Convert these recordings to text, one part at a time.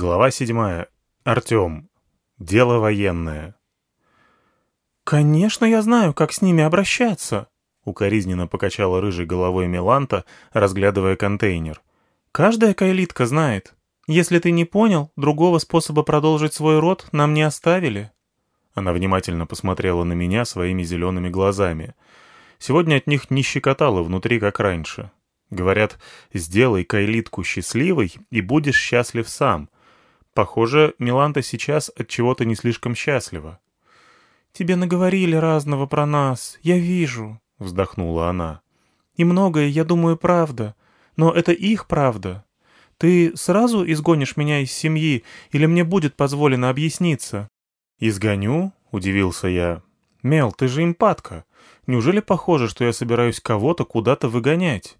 Глава седьмая. Артем. Дело военное. «Конечно, я знаю, как с ними обращаться», — укоризненно покачала рыжей головой Миланта, разглядывая контейнер. «Каждая кайлитка знает. Если ты не понял, другого способа продолжить свой род нам не оставили». Она внимательно посмотрела на меня своими зелеными глазами. Сегодня от них не щекотало внутри, как раньше. Говорят, сделай кайлитку счастливой, и будешь счастлив сам — Похоже, Миланта сейчас от чего-то не слишком счастлива. «Тебе наговорили разного про нас, я вижу», — вздохнула она. «И многое, я думаю, правда. Но это их правда. Ты сразу изгонишь меня из семьи, или мне будет позволено объясниться?» «Изгоню?» — удивился я. «Мел, ты же импатка. Неужели похоже, что я собираюсь кого-то куда-то выгонять?»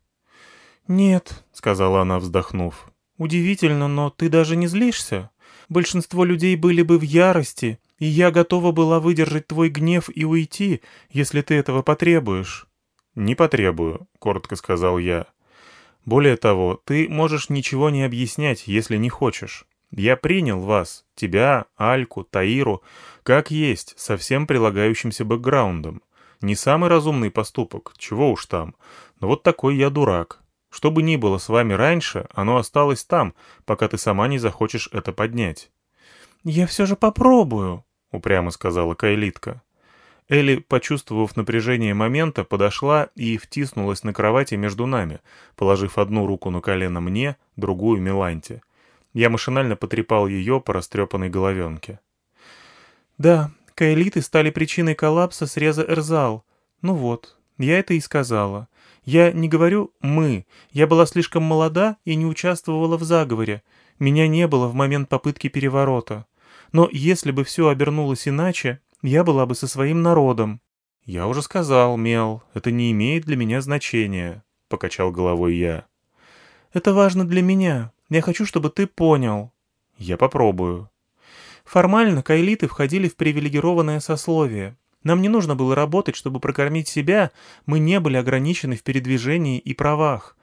«Нет», — сказала она, вздохнув. «Удивительно, но ты даже не злишься. Большинство людей были бы в ярости, и я готова была выдержать твой гнев и уйти, если ты этого потребуешь». «Не потребую», — коротко сказал я. «Более того, ты можешь ничего не объяснять, если не хочешь. Я принял вас, тебя, Альку, Таиру, как есть, со всем прилагающимся бэкграундом. Не самый разумный поступок, чего уж там, но вот такой я дурак. Что бы ни было с вами раньше, оно осталось там, пока ты сама не захочешь это поднять». «Я все же попробую», — упрямо сказала Кайлитка. Элли, почувствовав напряжение момента, подошла и втиснулась на кровати между нами, положив одну руку на колено мне, другую — Миланте. Я машинально потрепал ее по растрепанной головенке. «Да, каэлиты стали причиной коллапса среза Эрзал. Ну вот, я это и сказала. Я не говорю «мы». Я была слишком молода и не участвовала в заговоре. Меня не было в момент попытки переворота. Но если бы все обернулось иначе, я была бы со своим народом. «Я уже сказал, Мел, это не имеет для меня значения», — покачал головой я. «Это важно для меня. Я хочу, чтобы ты понял». «Я попробую». Формально кайлиты входили в привилегированное сословие, нам не нужно было работать, чтобы прокормить себя, мы не были ограничены в передвижении и правах.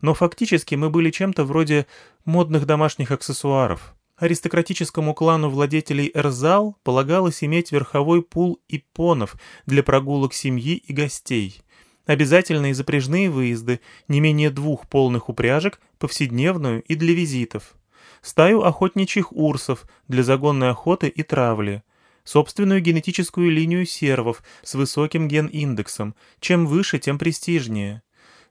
Но фактически мы были чем-то вроде модных домашних аксессуаров. Аристократическому клану владетелей Эрзал полагалось иметь верховой пул ипонов для прогулок семьи и гостей. Обязательные запряжные выезды, не менее двух полных упряжек, повседневную и для визитов. Стаю охотничьих урсов для загонной охоты и травли – собственную генетическую линию сервов с высоким ген-индексом, чем выше, тем престижнее,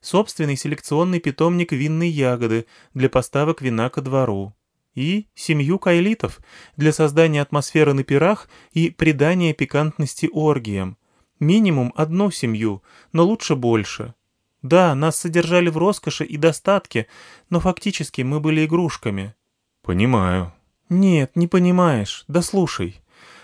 собственный селекционный питомник винной ягоды для поставок вина ко двору и семью кайлитов для создания атмосферы на пирах и придания пикантности оргиям. Минимум одну семью, но лучше больше. Да, нас содержали в роскоши и достатке, но фактически мы были игрушками. Понимаю. Нет, не понимаешь. Да слушай.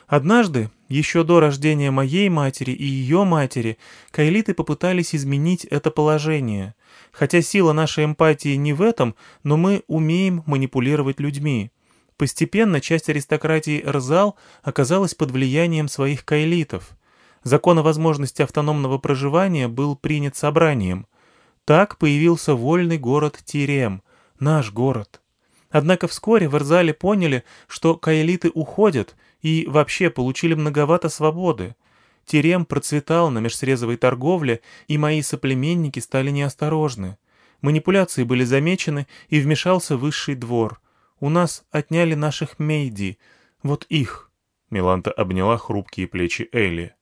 Однажды, еще до рождения моей матери и ее матери, кайлиты попытались изменить это положение. Хотя сила нашей эмпатии не в этом, но мы умеем манипулировать людьми. Постепенно часть аристократии Рзал оказалась под влиянием своих кайлитов. Закон о возможности автономного проживания был принят собранием. Так появился вольный город Тирем, наш город. Однако вскоре в Эрзале поняли, что кайлиты уходят — и вообще получили многовато свободы. Терем процветал на межсрезовой торговле, и мои соплеменники стали неосторожны. Манипуляции были замечены, и вмешался высший двор. У нас отняли наших мейди. Вот их. Миланта обняла хрупкие плечи Элли.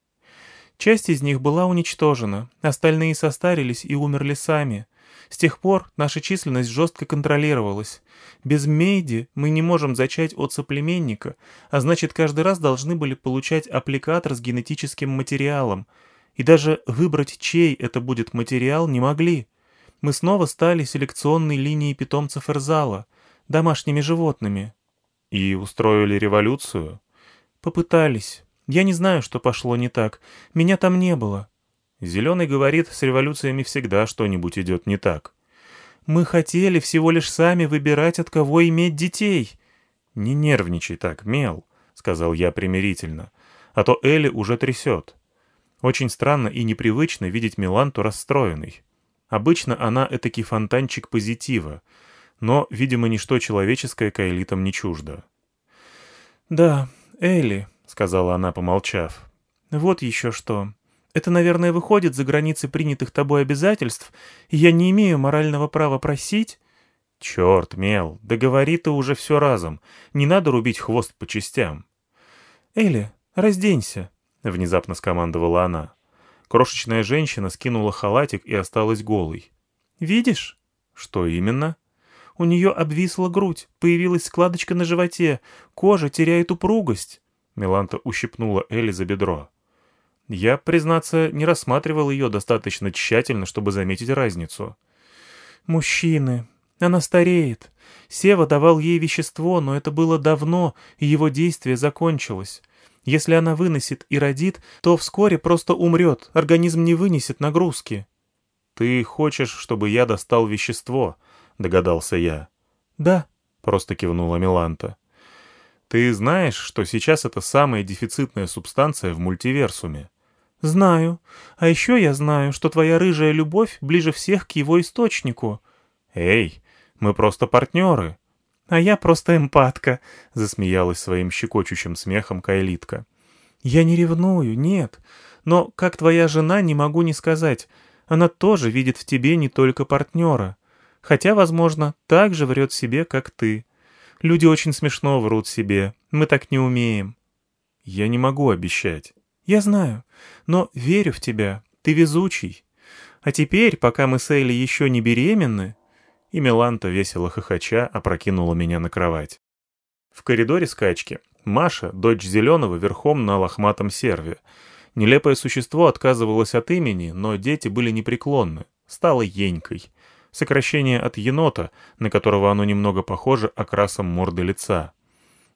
Часть из них была уничтожена, остальные состарились и умерли сами. С тех пор наша численность жестко контролировалась. Без Мейди мы не можем зачать от соплеменника, а значит каждый раз должны были получать аппликатор с генетическим материалом. И даже выбрать, чей это будет материал, не могли. Мы снова стали селекционной линией питомцев Эрзала, домашними животными. И устроили революцию? Попытались. Я не знаю, что пошло не так. Меня там не было. Зеленый говорит, с революциями всегда что-нибудь идет не так. Мы хотели всего лишь сами выбирать, от кого иметь детей. Не нервничай так, Мел, сказал я примирительно, а то Элли уже трясет. Очень странно и непривычно видеть Миланту расстроенной. Обычно она этакий фонтанчик позитива. но, видимо, ничто человеческое каэлитам не чуждо. «Да, Элли», — сказала она, помолчав. «Вот еще что. Это, наверное, выходит за границы принятых тобой обязательств, и я не имею морального права просить...» «Черт, Мел, да говори ты уже все разом. Не надо рубить хвост по частям». «Элли, разденься», — внезапно скомандовала она. Крошечная женщина скинула халатик и осталась голой. «Видишь?» «Что именно?» У нее обвисла грудь, появилась складочка на животе, кожа теряет упругость. Миланта ущипнула Элли за бедро. Я, признаться, не рассматривал ее достаточно тщательно, чтобы заметить разницу. «Мужчины. Она стареет. Сева давал ей вещество, но это было давно, и его действие закончилось. Если она выносит и родит, то вскоре просто умрет, организм не вынесет нагрузки». «Ты хочешь, чтобы я достал вещество?» — догадался я. «Да», — просто кивнула Миланта. «Ты знаешь, что сейчас это самая дефицитная субстанция в мультиверсуме?» «Знаю. А еще я знаю, что твоя рыжая любовь ближе всех к его источнику». «Эй, мы просто партнеры». «А я просто эмпатка», — засмеялась своим щекочущим смехом Кайлитка. «Я не ревную, нет. Но, как твоя жена, не могу не сказать. Она тоже видит в тебе не только партнера. Хотя, возможно, так же врет себе, как ты. Люди очень смешно врут себе. Мы так не умеем». «Я не могу обещать». «Я знаю. Но верю в тебя. Ты везучий. А теперь, пока мы с Элли еще не беременны...» И Меланта, весело хохоча, опрокинула меня на кровать. В коридоре скачки Маша, дочь Зеленого, верхом на лохматом серве. Нелепое существо отказывалось от имени, но дети были непреклонны. Стала Енькой сокращение от енота, на которого оно немного похоже окрасом морды лица.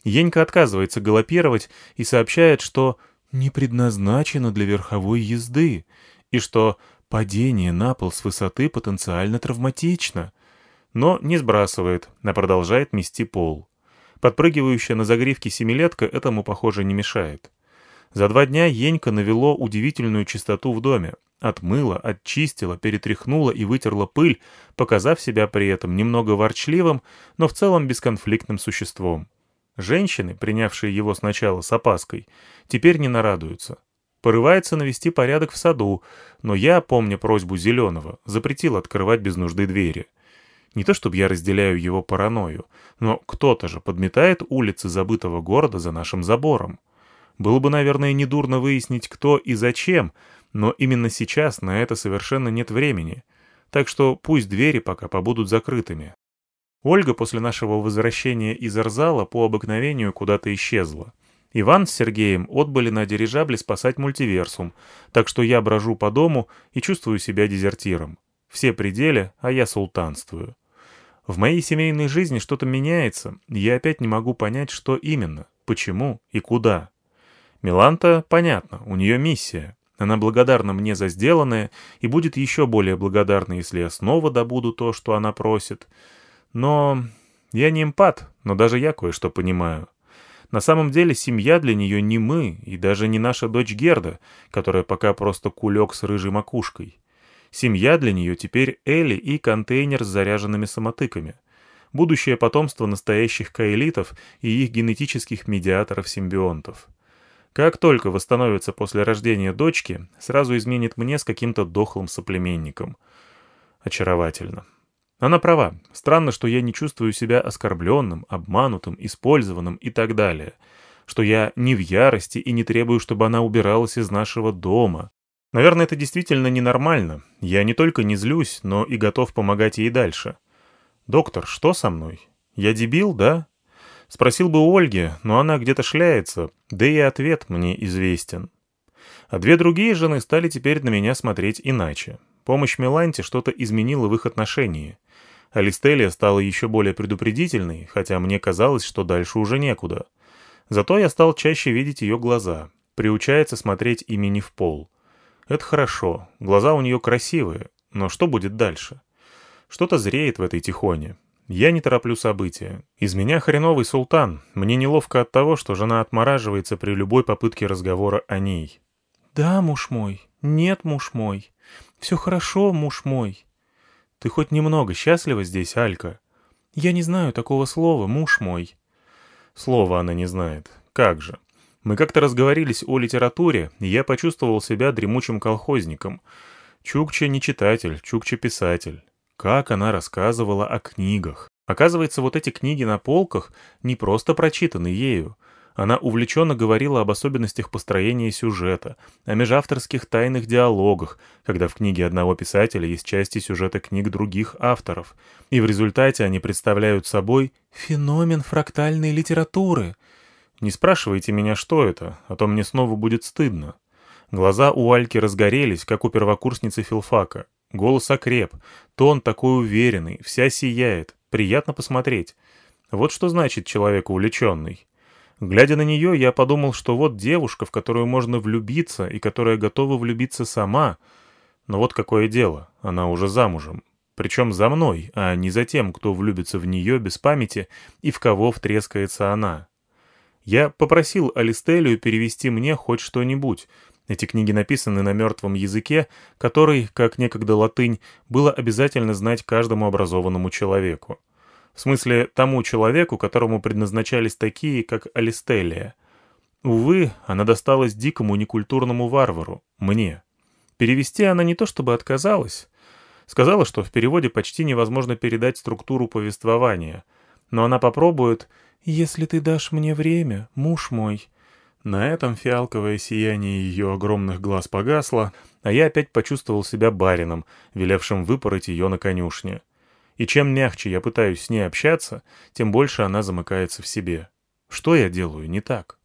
Енька отказывается галопировать и сообщает, что не предназначено для верховой езды, и что падение на пол с высоты потенциально травматично. Но не сбрасывает, а продолжает мести пол. Подпрыгивающая на загривке семилетка этому, похоже, не мешает. За два дня Енька навело удивительную чистоту в доме, Отмыла, очистила, перетряхнула и вытерла пыль, показав себя при этом немного ворчливым, но в целом бесконфликтным существом. Женщины, принявшие его сначала с опаской, теперь не нарадуются. Порывается навести порядок в саду, но я, помня просьбу Зеленого, запретил открывать без нужды двери. Не то чтобы я разделяю его паранойю, но кто-то же подметает улицы забытого города за нашим забором. Было бы, наверное, недурно выяснить, кто и зачем, но именно сейчас на это совершенно нет времени, так что пусть двери пока побудут закрытыми. Ольга после нашего возвращения из Арзала по обыкновению куда-то исчезла. Иван с Сергеем отбыли на дирижабле спасать мультиверсум, так что я брожу по дому и чувствую себя дезертиром. Все пределы, а я султанствую. В моей семейной жизни что-то меняется, я опять не могу понять, что именно, почему и куда. Миланта, понятно, у нее миссия. Она благодарна мне за сделанное и будет еще более благодарна, если я снова добуду то, что она просит. Но я не эмпат, но даже я кое-что понимаю. На самом деле семья для нее не мы и даже не наша дочь Герда, которая пока просто кулек с рыжей макушкой. Семья для нее теперь Элли и контейнер с заряженными самотыками. Будущее потомство настоящих каэлитов и их генетических медиаторов-симбионтов. Как только восстановится после рождения дочки, сразу изменит мне с каким-то дохлым соплеменником. Очаровательно. Она права. Странно, что я не чувствую себя оскорбленным, обманутым, использованным и так далее. Что я не в ярости и не требую, чтобы она убиралась из нашего дома. Наверное, это действительно ненормально. Я не только не злюсь, но и готов помогать ей дальше. «Доктор, что со мной? Я дебил, да?» Спросил бы у Ольги, но она где-то шляется, да и ответ мне известен. А две другие жены стали теперь на меня смотреть иначе. Помощь Меланте что-то изменила в их отношении. Алистелия стала еще более предупредительной, хотя мне казалось, что дальше уже некуда. Зато я стал чаще видеть ее глаза, приучается смотреть ими не в пол. Это хорошо, глаза у нее красивые, но что будет дальше? Что-то зреет в этой тихоне, я не тороплю события. Из меня хреновый султан. Мне неловко от того, что жена отмораживается при любой попытке разговора о ней. «Да, муж мой. Нет, муж мой. Все хорошо, муж мой». «Ты хоть немного счастлива здесь, Алька?» Я не знаю такого слова, муж мой». Слова она не знает. Как же. Мы как-то разговорились о литературе, и я почувствовал себя дремучим колхозником. Чукча не читатель, Чукча писатель. Как она рассказывала о книгах. Оказывается, вот эти книги на полках не просто прочитаны ею. Она увлеченно говорила об особенностях построения сюжета, о межавторских тайных диалогах, когда в книге одного писателя есть части сюжета книг других авторов, и в результате они представляют собой феномен фрактальной литературы. Не спрашивайте меня, что это, а то мне снова будет стыдно. Глаза у Альки разгорелись, как у первокурсницы филфака. Голос окреп, тон такой уверенный, вся сияет, приятно посмотреть. Вот что значит человек увлеченный. Глядя на нее, я подумал, что вот девушка, в которую можно влюбиться и которая готова влюбиться сама. Но вот какое дело, она уже замужем. Причем за мной, а не за тем, кто влюбится в нее без памяти и в кого втрескается она. Я попросил Алистелию перевести мне хоть что-нибудь. Эти книги написаны на мертвом языке, который, как некогда латынь, было обязательно знать каждому образованному человеку. В смысле, тому человеку, которому предназначались такие, как Алистелия. Увы, она досталась дикому некультурному варвару, мне. Перевести она не то чтобы отказалась. Сказала, что в переводе почти невозможно передать структуру повествования. Но она попробует «Если ты дашь мне время, муж мой». На этом фиалковое сияние ее огромных глаз погасло, а я опять почувствовал себя барином, велевшим выпороть ее на конюшне. И чем мягче я пытаюсь с ней общаться, тем больше она замыкается в себе. Что я делаю не так?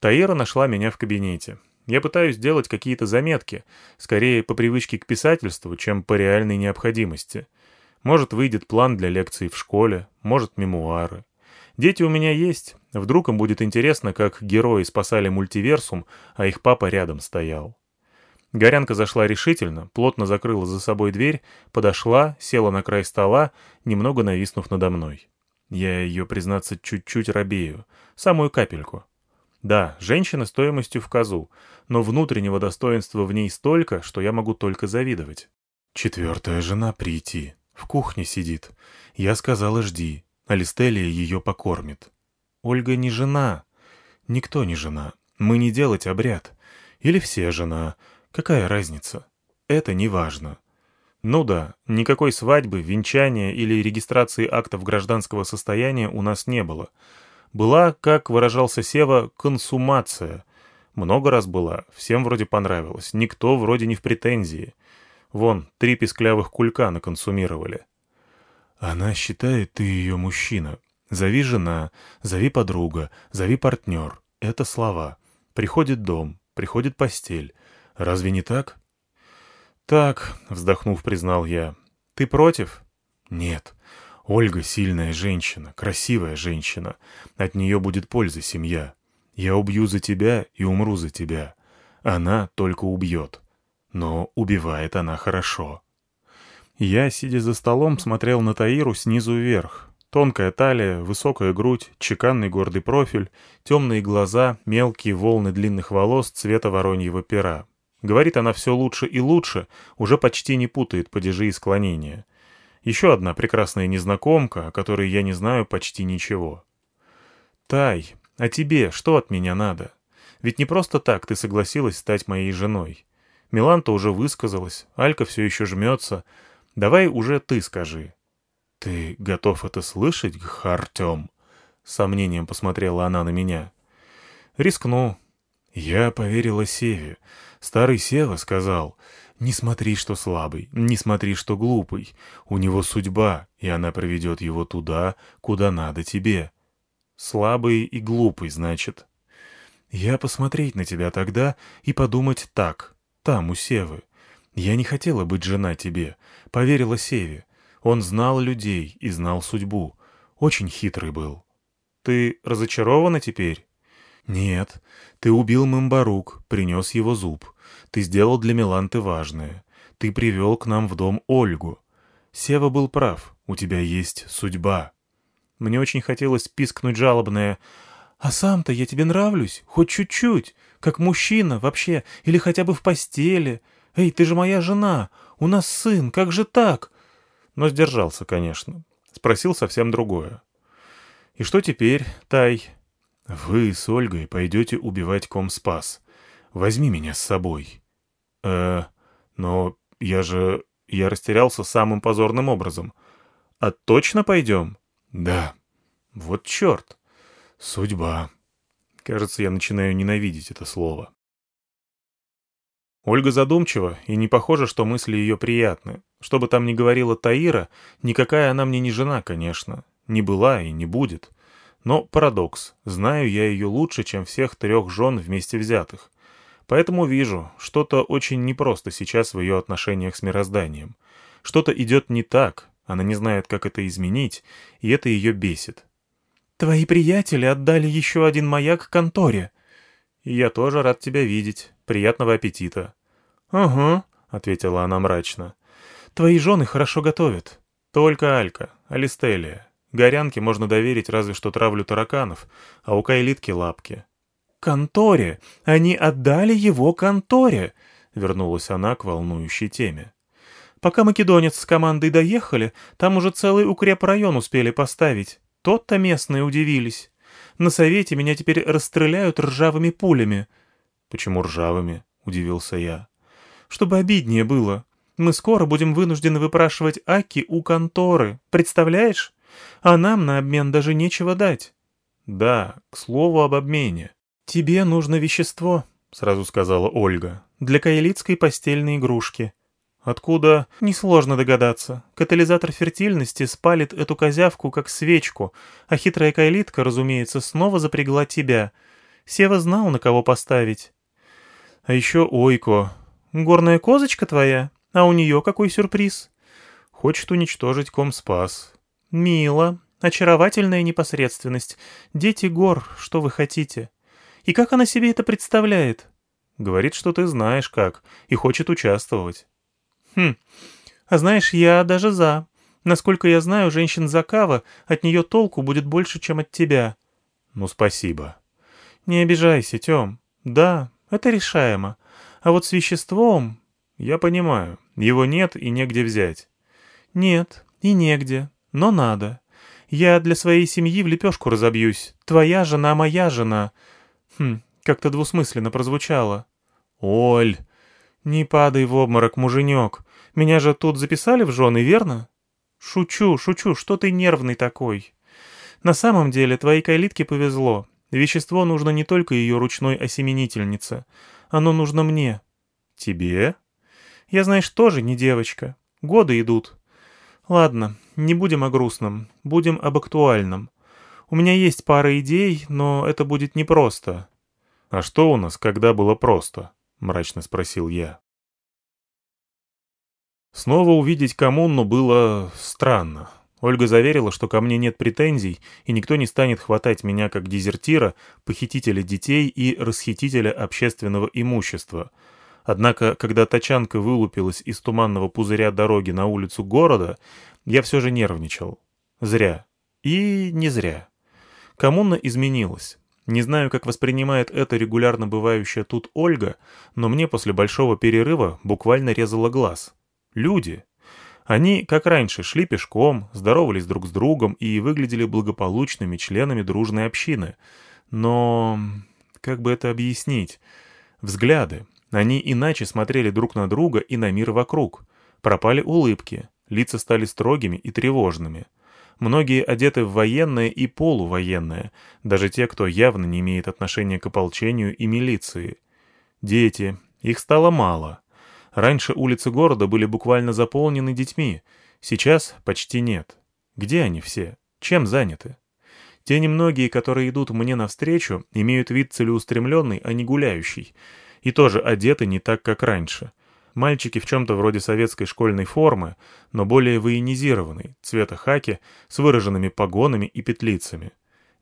Таира нашла меня в кабинете. Я пытаюсь делать какие-то заметки, скорее по привычке к писательству, чем по реальной необходимости. Может, выйдет план для лекций в школе, может, мемуары. Дети у меня есть. Вдруг им будет интересно, как герои спасали мультиверсум, а их папа рядом стоял. Горянка зашла решительно, плотно закрыла за собой дверь, подошла, села на край стола, немного нависнув надо мной. Я ее, признаться, чуть-чуть робею. Самую капельку. Да, женщина стоимостью в козу, но внутреннего достоинства в ней столько, что я могу только завидовать. Четвертая жена прийти. В кухне сидит. Я сказала, жди. Алистелия ее покормит. Ольга не жена. Никто не жена. Мы не делать обряд. Или все жена. Какая разница? Это не важно. Ну да, никакой свадьбы, венчания или регистрации актов гражданского состояния у нас не было. Была, как выражался Сева, консумация. Много раз была, всем вроде понравилось, никто вроде не в претензии. Вон, три песклявых кулька наконсумировали. Она считает, ты ее мужчина. Зови жена, зови подруга, зови партнер. Это слова. Приходит дом, приходит постель. Разве не так? Так, вздохнув, признал я. Ты против? Нет. Ольга сильная женщина, красивая женщина. От нее будет польза семья. Я убью за тебя и умру за тебя. Она только убьет. Но убивает она хорошо. Я, сидя за столом, смотрел на Таиру снизу вверх. Тонкая талия, высокая грудь, чеканный гордый профиль, темные глаза, мелкие волны длинных волос цвета вороньего пера. Говорит она все лучше и лучше, уже почти не путает падежи и склонения. Еще одна прекрасная незнакомка, о которой я не знаю почти ничего. «Тай, а тебе что от меня надо? Ведь не просто так ты согласилась стать моей женой. Миланта уже высказалась, Алька все еще жмется. Давай уже ты скажи». «Ты готов это слышать, Артем?» С сомнением посмотрела она на меня. «Рискну». Я поверила Севе. Старый Сева сказал, «Не смотри, что слабый, не смотри, что глупый. У него судьба, и она проведет его туда, куда надо тебе». «Слабый и глупый, значит». «Я посмотреть на тебя тогда и подумать так, там, у Севы. Я не хотела быть жена тебе, поверила Севе. Он знал людей и знал судьбу. Очень хитрый был». «Ты разочарована теперь?» «Нет, ты убил Мымбарук, принес его зуб. Ты сделал для Миланты важное. Ты привел к нам в дом Ольгу. Сева был прав, у тебя есть судьба». Мне очень хотелось пискнуть жалобное «А сам-то я тебе нравлюсь, хоть чуть-чуть, как мужчина вообще, или хотя бы в постели. Эй, ты же моя жена, у нас сын, как же так?» Но сдержался, конечно. Спросил совсем другое. «И что теперь, Тай?» «Вы с Ольгой пойдете убивать Комспас. Возьми меня с собой». «Э, но я же... Я растерялся самым позорным образом. А точно пойдем?» «Да». «Вот черт. Судьба». Кажется, я начинаю ненавидеть это слово. Ольга задумчива, и не похоже, что мысли ее приятны. Что бы там ни говорила Таира, никакая она мне не жена, конечно. Не была и не будет. Но парадокс. Знаю я ее лучше, чем всех трех жен вместе взятых. Поэтому вижу, что-то очень непросто сейчас в ее отношениях с мирозданием. Что-то идет не так, она не знает, как это изменить, и это ее бесит. «Твои приятели отдали еще один маяк конторе». «Я тоже рад тебя видеть. Приятного аппетита». «Угу», — ответила она мрачно. «Твои жены хорошо готовят». «Только Алька, Алистелия. Горянке можно доверить разве что травлю тараканов, а у Кайлитки лапки. «Конторе! Они отдали его конторе!» — вернулась она к волнующей теме. «Пока македонец с командой доехали, там уже целый укрепрайон успели поставить. Тот-то местные удивились. На совете меня теперь расстреляют ржавыми пулями». «Почему ржавыми?» — удивился я. «Чтобы обиднее было. Мы скоро будем вынуждены выпрашивать Аки у конторы. Представляешь?» А нам на обмен даже нечего дать». «Да, к слову об обмене». «Тебе нужно вещество», — сразу сказала Ольга, — «для каэлитской постельной игрушки». «Откуда?» «Несложно догадаться. Катализатор фертильности спалит эту козявку как свечку, а хитрая каэлитка, разумеется, снова запрягла тебя. Сева знал, на кого поставить». «А еще Ойко. Горная козочка твоя? А у нее какой сюрприз?» «Хочет уничтожить Комспас. «Мило. Очаровательная непосредственность. Дети гор, что вы хотите. И как она себе это представляет?» «Говорит, что ты знаешь как, и хочет участвовать». «Хм. А знаешь, я даже за. Насколько я знаю, женщин Закава, от нее толку будет больше, чем от тебя». «Ну, спасибо». «Не обижайся, Тем. Да, это решаемо. А вот с веществом...» «Я понимаю. Его нет и негде взять». «Нет, и негде но надо. Я для своей семьи в лепешку разобьюсь. Твоя жена, моя жена. Хм, как-то двусмысленно прозвучало. Оль, не падай в обморок, муженек. Меня же тут записали в жены, верно? Шучу, шучу, что ты нервный такой. На самом деле, твоей кайлитке повезло. Вещество нужно не только ее ручной осеменительнице. Оно нужно мне. Тебе? Я, знаешь, тоже не девочка. Годы идут. Ладно, не будем о грустном, будем об актуальном. У меня есть пара идей, но это будет непросто». «А что у нас, когда было просто?» — мрачно спросил я. Снова увидеть коммуну было странно. Ольга заверила, что ко мне нет претензий, и никто не станет хватать меня как дезертира, похитителя детей и расхитителя общественного имущества — Однако, когда тачанка вылупилась из туманного пузыря дороги на улицу города, я все же нервничал. Зря. И не зря. Коммуна изменилась. Не знаю, как воспринимает это регулярно бывающая тут Ольга, но мне после большого перерыва буквально резало глаз. Люди. Они, как раньше, шли пешком, здоровались друг с другом и выглядели благополучными членами дружной общины. Но... как бы это объяснить? Взгляды. Они иначе смотрели друг на друга и на мир вокруг. Пропали улыбки, лица стали строгими и тревожными. Многие одеты в военное и полувоенное, даже те, кто явно не имеет отношения к ополчению и милиции. Дети. Их стало мало. Раньше улицы города были буквально заполнены детьми, сейчас почти нет. Где они все? Чем заняты? Те немногие, которые идут мне навстречу, имеют вид целеустремленный, а не гуляющий — и тоже одеты не так, как раньше. Мальчики в чем-то вроде советской школьной формы, но более военизированной, цвета хаки, с выраженными погонами и петлицами.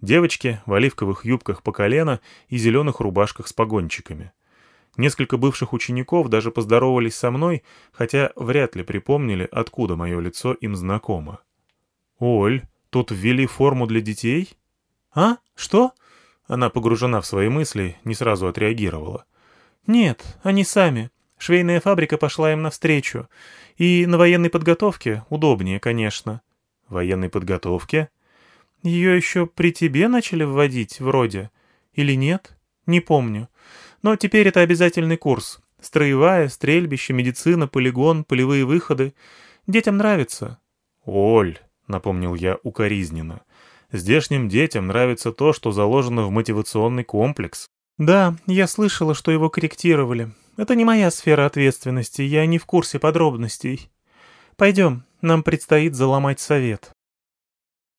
Девочки в оливковых юбках по колено и зеленых рубашках с погончиками. Несколько бывших учеников даже поздоровались со мной, хотя вряд ли припомнили, откуда мое лицо им знакомо. «Оль, тут ввели форму для детей?» «А? Что?» Она погружена в свои мысли, не сразу отреагировала. «Нет, они сами. Швейная фабрика пошла им навстречу. И на военной подготовке удобнее, конечно». Военной подготовки? Ее еще при тебе начали вводить, вроде. Или нет? Не помню. Но теперь это обязательный курс. Строевая, стрельбище, медицина, полигон, полевые выходы. Детям нравится. Оль, напомнил я укоризненно. Здешним детям нравится то, что заложено в мотивационный комплекс. Да, я слышала, что его корректировали. Это не моя сфера ответственности, я не в курсе подробностей. Пойдем, нам предстоит заломать совет.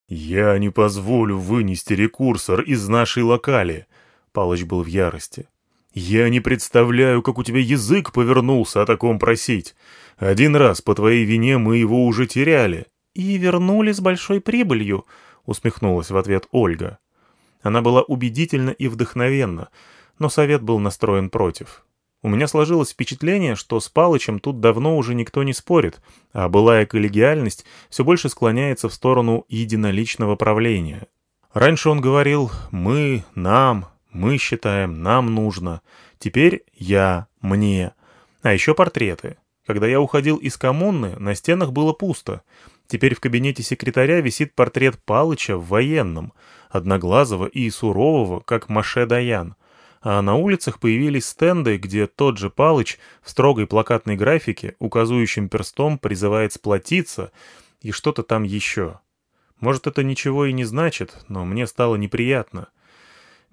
«Я не позволю вынести рекурсор из нашей локали», — Палыч был в ярости. «Я не представляю, как у тебя язык повернулся о таком просить. Один раз по твоей вине мы его уже теряли». «И вернули с большой прибылью», — усмехнулась в ответ Ольга. Она была убедительна и вдохновенна, но совет был настроен против. У меня сложилось впечатление, что с Палычем тут давно уже никто не спорит, а былая коллегиальность все больше склоняется в сторону единоличного правления. Раньше он говорил «мы», «нам», «мы считаем», «нам нужно». Теперь «я», «мне». А еще портреты. Когда я уходил из коммуны, на стенах было пусто. Теперь в кабинете секретаря висит портрет Палыча в военном, одноглазого и сурового, как Маше Даян — а на улицах появились стенды, где тот же Палыч в строгой плакатной графике указующим перстом призывает сплотиться и что-то там еще. Может, это ничего и не значит, но мне стало неприятно.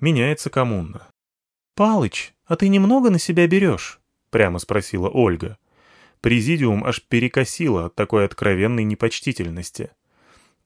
Меняется коммуна. «Палыч, а ты немного на себя берешь?» — прямо спросила Ольга. Президиум аж перекосило от такой откровенной непочтительности.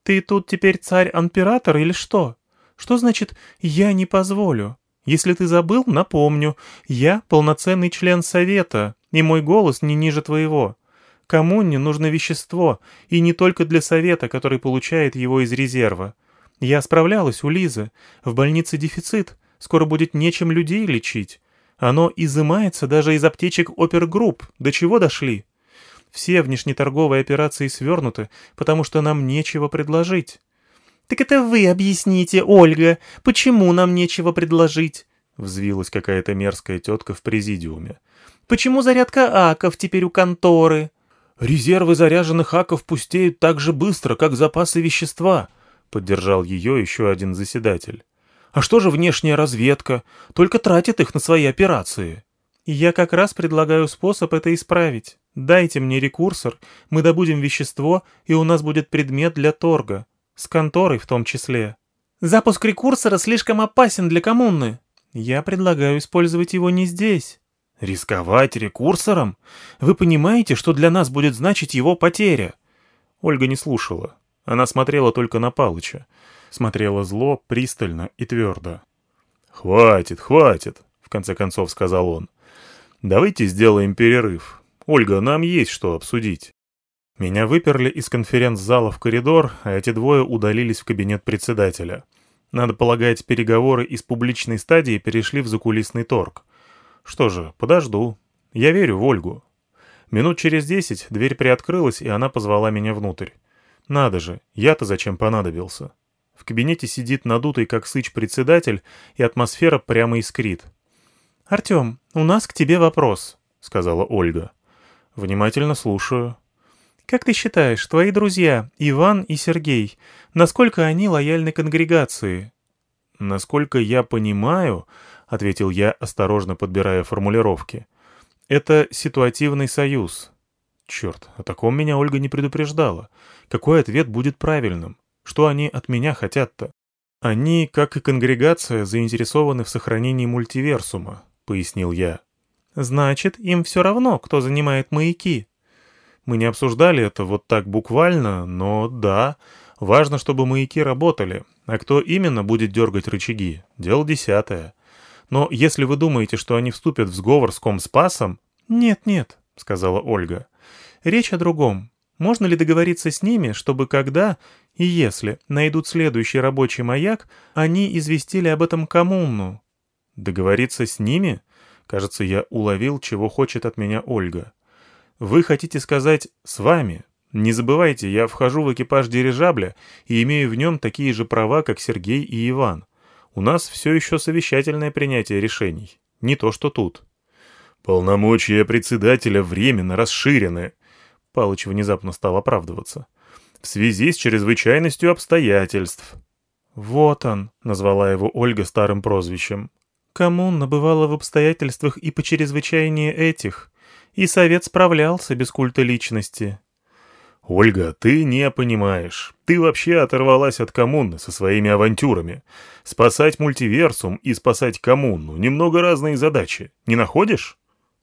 «Ты тут теперь царь-анпиратор или что? Что значит «я не позволю»?» Если ты забыл, напомню. Я полноценный член совета, и мой голос не ниже твоего. Коммуне нужно вещество, и не только для совета, который получает его из резерва. Я справлялась у Лизы. В больнице дефицит. Скоро будет нечем людей лечить. Оно изымается даже из аптечек опергрупп. До чего дошли? Все внешнеторговые операции свернуты, потому что нам нечего предложить. «Так это вы объясните, Ольга, почему нам нечего предложить?» Взвилась какая-то мерзкая тетка в президиуме. «Почему зарядка аков теперь у конторы?» «Резервы заряженных аков пустеют так же быстро, как запасы вещества», — поддержал ее еще один заседатель. «А что же внешняя разведка? Только тратит их на свои операции». «Я как раз предлагаю способ это исправить. Дайте мне рекурсор, мы добудем вещество, и у нас будет предмет для торга. С конторой в том числе. Запуск рекурсора слишком опасен для коммуны. Я предлагаю использовать его не здесь. Рисковать рекурсором? Вы понимаете, что для нас будет значить его потеря? Ольга не слушала. Она смотрела только на Палыча. Смотрела зло, пристально и твердо. «Хватит, хватит», — в конце концов сказал он. «Давайте сделаем перерыв. Ольга, нам есть что обсудить». Меня выперли из конференц-зала в коридор, а эти двое удалились в кабинет председателя. Надо полагать, переговоры из публичной стадии перешли в закулисный торг. Что же, подожду. Я верю в Ольгу. Минут через десять дверь приоткрылась, и она позвала меня внутрь. Надо же, я-то зачем понадобился? В кабинете сидит надутый, как сыч, председатель, и атмосфера прямо искрит. «Артем, у нас к тебе вопрос», — сказала Ольга. «Внимательно слушаю». Как ты считаешь, твои друзья, Иван и Сергей, насколько они лояльны конгрегации?» «Насколько я понимаю», — ответил я, осторожно подбирая формулировки, — «это ситуативный союз». Черт, о таком меня Ольга не предупреждала. Какой ответ будет правильным? Что они от меня хотят-то? Они, как и конгрегация, заинтересованы в сохранении мультиверсума, пояснил я. Значит, им все равно, кто занимает маяки, мы не обсуждали это вот так буквально, но да, важно, чтобы маяки работали. А кто именно будет дергать рычаги? Дело десятое. Но если вы думаете, что они вступят в сговор с Комспасом... «Нет-нет», — сказала Ольга. «Речь о другом. Можно ли договориться с ними, чтобы когда и если найдут следующий рабочий маяк, они известили об этом коммуну?» «Договориться с ними?» Кажется, я уловил, чего хочет от меня Ольга. Вы хотите сказать «с вами»? Не забывайте, я вхожу в экипаж дирижабля и имею в нем такие же права, как Сергей и Иван. У нас все еще совещательное принятие решений. Не то, что тут. Полномочия председателя временно расширены. Палыч внезапно стал оправдываться. В связи с чрезвычайностью обстоятельств». «Вот он», — назвала его Ольга старым прозвищем. «Коммуна бывала в обстоятельствах и по чрезвычайнее этих, и совет справлялся без культа личности». «Ольга, ты не понимаешь. Ты вообще оторвалась от коммуны со своими авантюрами. Спасать мультиверсум и спасать коммуну — немного разные задачи. Не находишь?»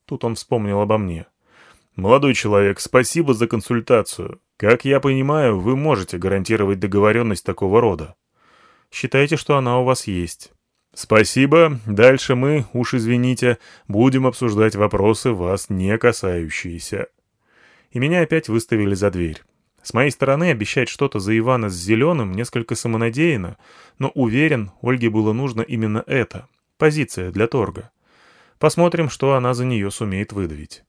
Тут он вспомнил обо мне. «Молодой человек, спасибо за консультацию. Как я понимаю, вы можете гарантировать договоренность такого рода. Считайте, что она у вас есть». «Спасибо. Дальше мы, уж извините, будем обсуждать вопросы, вас не касающиеся» и меня опять выставили за дверь. С моей стороны обещать что-то за Ивана с Зеленым несколько самонадеянно, но уверен, Ольге было нужно именно это — позиция для торга. Посмотрим, что она за нее сумеет выдавить.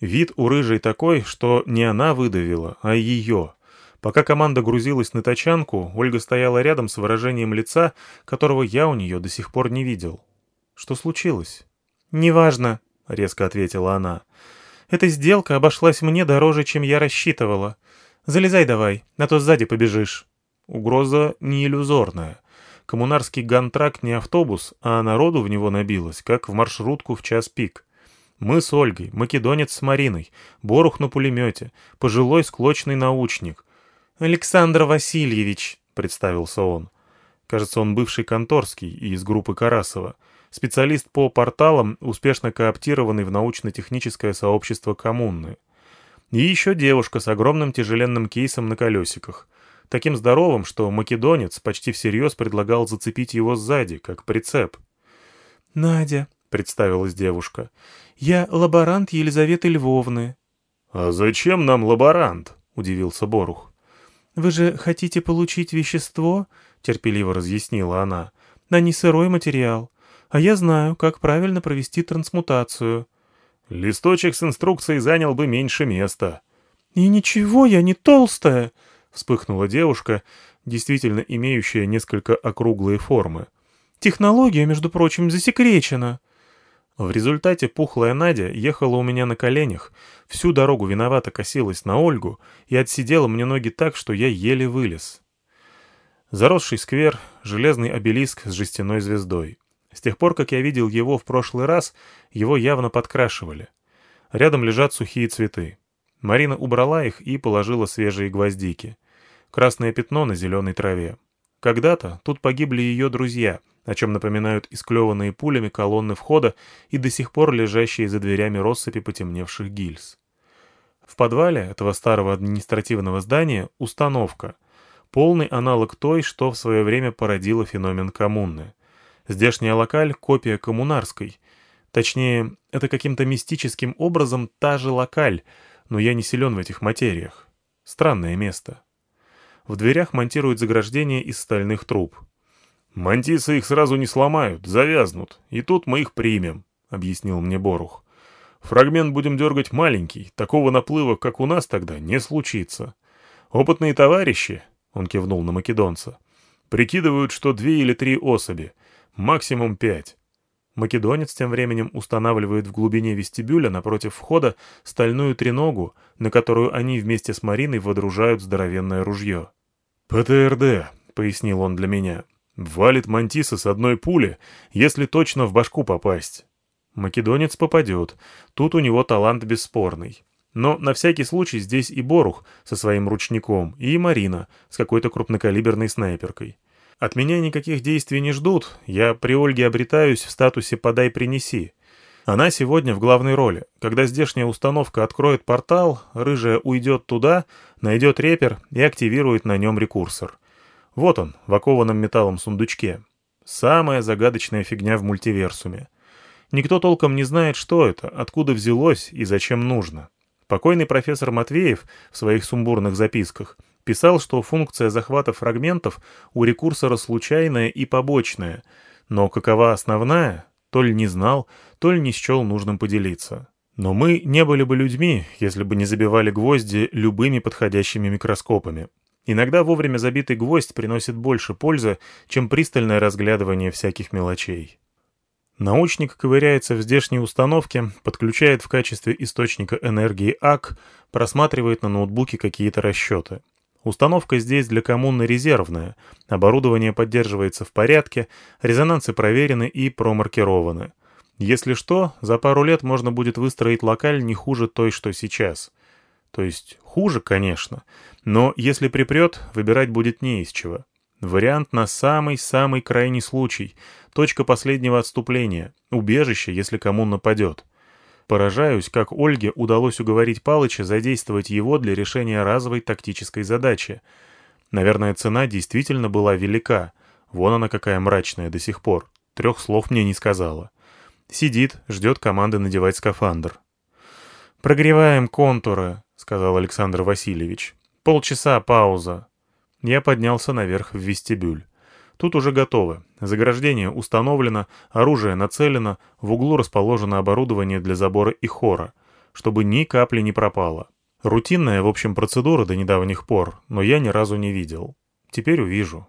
Вид у рыжей такой, что не она выдавила, а ее. Пока команда грузилась на тачанку, Ольга стояла рядом с выражением лица, которого я у нее до сих пор не видел. Что случилось? «Неважно», — резко ответила она. Эта сделка обошлась мне дороже, чем я рассчитывала. Залезай давай, а то сзади побежишь». Угроза не иллюзорная. Коммунарский гантрак не автобус, а народу в него набилось, как в маршрутку в час пик. Мы с Ольгой, македонец с Мариной, Борух на пулемете, пожилой склочный научник. «Александр Васильевич», — представился он. Кажется, он бывший конторский и из группы Карасова специалист по порталам, успешно кооптированный в научно-техническое сообщество коммуны. И еще девушка с огромным тяжеленным кейсом на колесиках. Таким здоровым, что македонец почти всерьез предлагал зацепить его сзади, как прицеп. «Надя», — представилась девушка, — «я лаборант Елизаветы Львовны». «А зачем нам лаборант?» — удивился Борух. «Вы же хотите получить вещество?» — терпеливо разъяснила она. «На не сырой материал. А я знаю, как правильно провести трансмутацию». «Листочек с инструкцией занял бы меньше места». «И ничего, я не толстая», — вспыхнула девушка, действительно имеющая несколько округлые формы. «Технология, между прочим, засекречена». В результате пухлая Надя ехала у меня на коленях, всю дорогу виновато косилась на Ольгу и отсидела мне ноги так, что я еле вылез. Заросший сквер, железный обелиск с жестяной звездой. С тех пор, как я видел его в прошлый раз, его явно подкрашивали. Рядом лежат сухие цветы. Марина убрала их и положила свежие гвоздики. Красное пятно на зеленой траве. Когда-то тут погибли ее друзья, о чем напоминают исклеванные пулями колонны входа и до сих пор лежащие за дверями россыпи потемневших гильз. В подвале этого старого административного здания установка. Полный аналог той, что в свое время породила феномен коммуны. Здешняя локаль — копия коммунарской. Точнее, это каким-то мистическим образом та же локаль, но я не силен в этих материях. Странное место. В дверях монтируют заграждения из стальных труб. «Мантисы их сразу не сломают, завязнут, и тут мы их примем», — объяснил мне Борух. «Фрагмент будем дергать маленький, такого наплыва, как у нас тогда, не случится. Опытные товарищи», — он кивнул на македонца, — «прикидывают, что две или три особи, максимум пять. Македонец тем временем устанавливает в глубине вестибюля напротив входа стальную треногу, на которую они вместе с Мариной водружают здоровенное ружье. «ПТРД», — пояснил он для меня, — «валит Мантиса с одной пули, если точно в башку попасть». Македонец попадет, тут у него талант бесспорный. Но на всякий случай здесь и Борух со своим ручником, и Марина с какой-то крупнокалиберной снайперкой. От меня никаких действий не ждут, я при Ольге обретаюсь в статусе «подай-принеси». Она сегодня в главной роли. Когда здешняя установка откроет портал, рыжая уйдет туда, найдет репер и активирует на нем рекурсор. Вот он, в окованном металлом сундучке. Самая загадочная фигня в мультиверсуме. Никто толком не знает, что это, откуда взялось и зачем нужно. Покойный профессор Матвеев в своих сумбурных записках — Писал, что функция захвата фрагментов у рекурсора случайная и побочная, но какова основная, то ли не знал, то ли не счел нужным поделиться. Но мы не были бы людьми, если бы не забивали гвозди любыми подходящими микроскопами. Иногда вовремя забитый гвоздь приносит больше пользы, чем пристальное разглядывание всяких мелочей. Научник ковыряется в здешней установке, подключает в качестве источника энергии АК, просматривает на ноутбуке какие-то расчеты. Установка здесь для коммуны резервная, оборудование поддерживается в порядке, резонансы проверены и промаркированы. Если что, за пару лет можно будет выстроить локаль не хуже той, что сейчас. То есть хуже, конечно, но если припрет, выбирать будет не из чего. Вариант на самый-самый крайний случай, точка последнего отступления, убежище, если кому нападет. Поражаюсь, как Ольге удалось уговорить Палыча задействовать его для решения разовой тактической задачи. Наверное, цена действительно была велика. Вон она какая мрачная до сих пор. Трех слов мне не сказала. Сидит, ждет команды надевать скафандр. «Прогреваем контуры», — сказал Александр Васильевич. «Полчаса пауза». Я поднялся наверх в вестибюль. Тут уже готово. Заграждение установлено, оружие нацелено, в углу расположено оборудование для забора и хора, чтобы ни капли не пропало. Рутинная, в общем, процедура до недавних пор, но я ни разу не видел. Теперь увижу.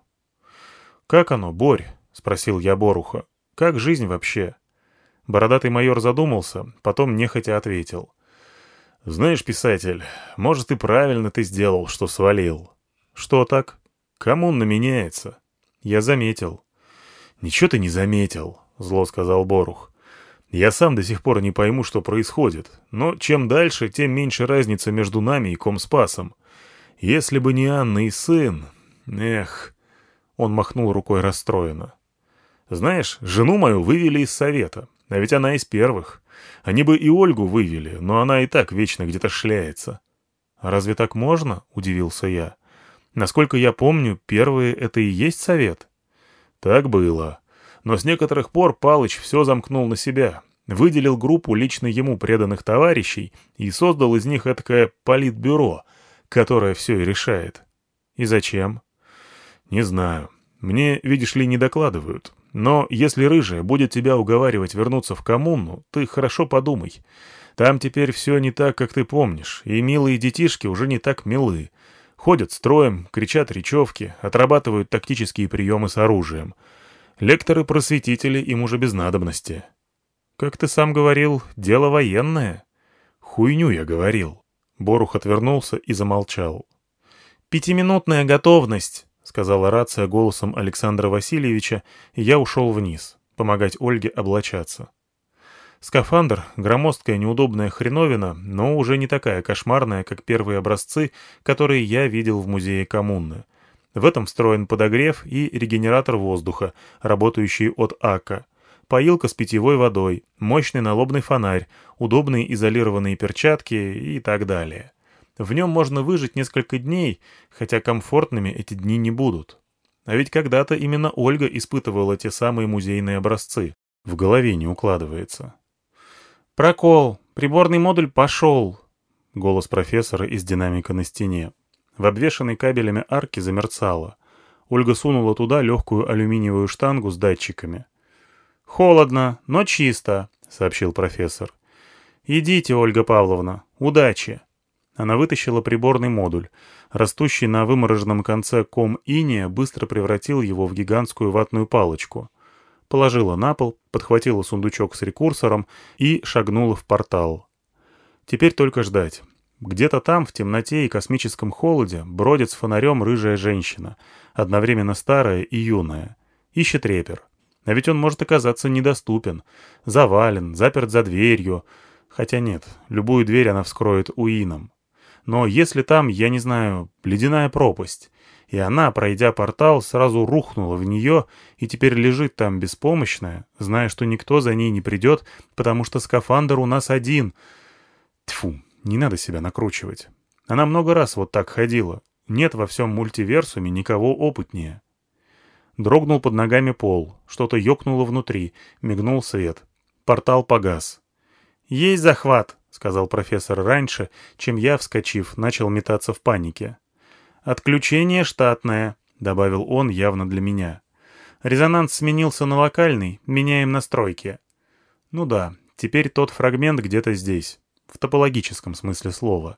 «Как оно, Борь?» — спросил я Боруха. «Как жизнь вообще?» Бородатый майор задумался, потом нехотя ответил. «Знаешь, писатель, может, и правильно ты сделал, что свалил». «Что так?» «Коммуна меняется». «Я заметил». «Ничего ты не заметил», — зло сказал Борух. «Я сам до сих пор не пойму, что происходит, но чем дальше, тем меньше разница между нами и Комспасом. Если бы не Анна и сын... Эх...» Он махнул рукой расстроенно. «Знаешь, жену мою вывели из совета, а ведь она из первых. Они бы и Ольгу вывели, но она и так вечно где-то шляется». «Разве так можно?» — удивился я. Насколько я помню, первые — это и есть совет. Так было. Но с некоторых пор Палыч все замкнул на себя, выделил группу лично ему преданных товарищей и создал из них этакое политбюро, которое все и решает. И зачем? Не знаю. Мне, видишь ли, не докладывают. Но если рыжая будет тебя уговаривать вернуться в коммуну, ты хорошо подумай. Там теперь все не так, как ты помнишь, и милые детишки уже не так милы. Ходят строем, кричат речевки, отрабатывают тактические приемы с оружием. Лекторы-просветители им уже без надобности. Как ты сам говорил, дело военное. Хуйню я говорил. Борух отвернулся и замолчал. «Пятиминутная готовность», — сказала рация голосом Александра Васильевича, и я ушел вниз, помогать Ольге облачаться. Скафандр — громоздкая неудобная хреновина, но уже не такая кошмарная, как первые образцы, которые я видел в музее коммуны. В этом встроен подогрев и регенератор воздуха, работающий от АКа, поилка с питьевой водой, мощный налобный фонарь, удобные изолированные перчатки и так далее. В нем можно выжить несколько дней, хотя комфортными эти дни не будут. А ведь когда-то именно Ольга испытывала те самые музейные образцы. В голове не укладывается. «Прокол! Приборный модуль пошел!» Голос профессора из динамика на стене. В обвешанной кабелями арке замерцало. Ольга сунула туда легкую алюминиевую штангу с датчиками. «Холодно, но чисто», — сообщил профессор. «Идите, Ольга Павловна. Удачи!» Она вытащила приборный модуль. Растущий на вымороженном конце ком иния быстро превратил его в гигантскую ватную палочку положила на пол, подхватила сундучок с рекурсором и шагнула в портал. Теперь только ждать. Где-то там, в темноте и космическом холоде, бродит с фонарем рыжая женщина, одновременно старая и юная. Ищет репер. А ведь он может оказаться недоступен, завален, заперт за дверью. Хотя нет, любую дверь она вскроет уином. Но если там, я не знаю, ледяная пропасть, и она, пройдя портал, сразу рухнула в нее и теперь лежит там беспомощная, зная, что никто за ней не придет, потому что скафандр у нас один. Тьфу, не надо себя накручивать. Она много раз вот так ходила. Нет во всем мультиверсуме никого опытнее. Дрогнул под ногами пол, что-то ёкнуло внутри, мигнул свет. Портал погас. «Есть захват», — сказал профессор раньше, чем я, вскочив, начал метаться в панике. «Отключение штатное», — добавил он явно для меня. Резонанс сменился на локальный, меняем настройки. Ну да, теперь тот фрагмент где-то здесь, в топологическом смысле слова.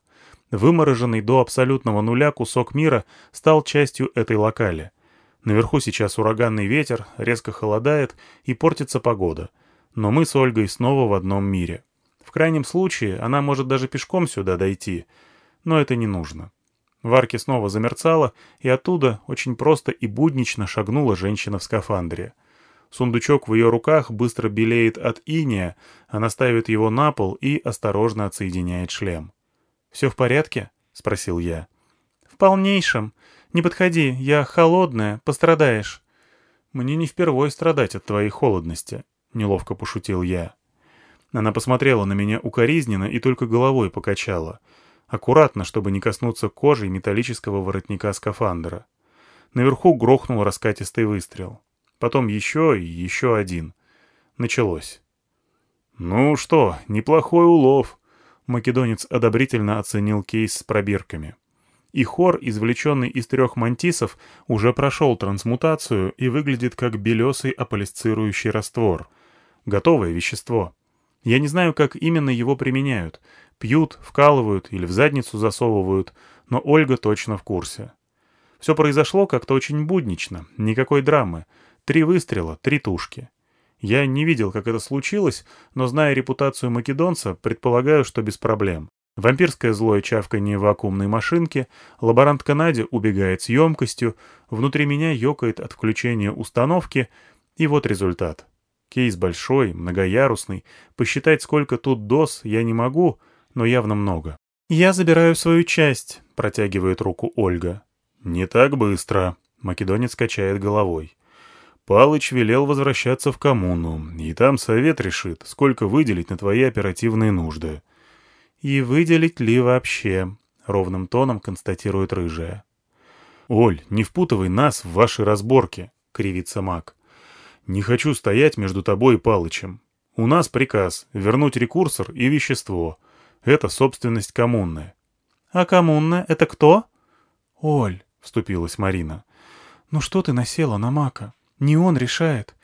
Вымороженный до абсолютного нуля кусок мира стал частью этой локали. Наверху сейчас ураганный ветер, резко холодает и портится погода. Но мы с Ольгой снова в одном мире. Крайнем случае, она может даже пешком сюда дойти. Но это не нужно. В арке снова замерцало, и оттуда очень просто и буднично шагнула женщина в скафандре. Сундучок в ее руках быстро белеет от иния, она ставит его на пол и осторожно отсоединяет шлем. «Все в порядке?» — спросил я. «В полнейшем. Не подходи, я холодная, пострадаешь». «Мне не впервой страдать от твоей холодности», — неловко пошутил я. Она посмотрела на меня укоризненно и только головой покачала. Аккуратно, чтобы не коснуться кожи металлического воротника скафандра. Наверху грохнул раскатистый выстрел. Потом еще и еще один. Началось. «Ну что, неплохой улов», — македонец одобрительно оценил кейс с пробирками и хор, извлеченный из трех мантисов, уже прошел трансмутацию и выглядит как белесый аполисцирующий раствор. Готовое вещество. Я не знаю, как именно его применяют. Пьют, вкалывают или в задницу засовывают, но Ольга точно в курсе. Все произошло как-то очень буднично, никакой драмы. Три выстрела, три тушки. Я не видел, как это случилось, но, зная репутацию македонца, предполагаю, что без проблем. Вампирское злое чавканье вакуумной машинки, лаборантка Надя убегает с емкостью, внутри меня ёкает от включения установки, и вот результат. Кейс большой, многоярусный, посчитать, сколько тут доз, я не могу, но явно много. «Я забираю свою часть», — протягивает руку Ольга. «Не так быстро», — македонец качает головой. Палыч велел возвращаться в коммуну, и там совет решит, сколько выделить на твои оперативные нужды. «И выделить ли вообще?» — ровным тоном констатирует рыжая. «Оль, не впутывай нас в ваши разборки», — кривится маг. «Не хочу стоять между тобой и Палычем. У нас приказ — вернуть рекурсор и вещество. Это собственность коммуны». «А коммуна — это кто?» «Оль», — вступилась Марина. «Ну что ты насела на мака? Не он решает.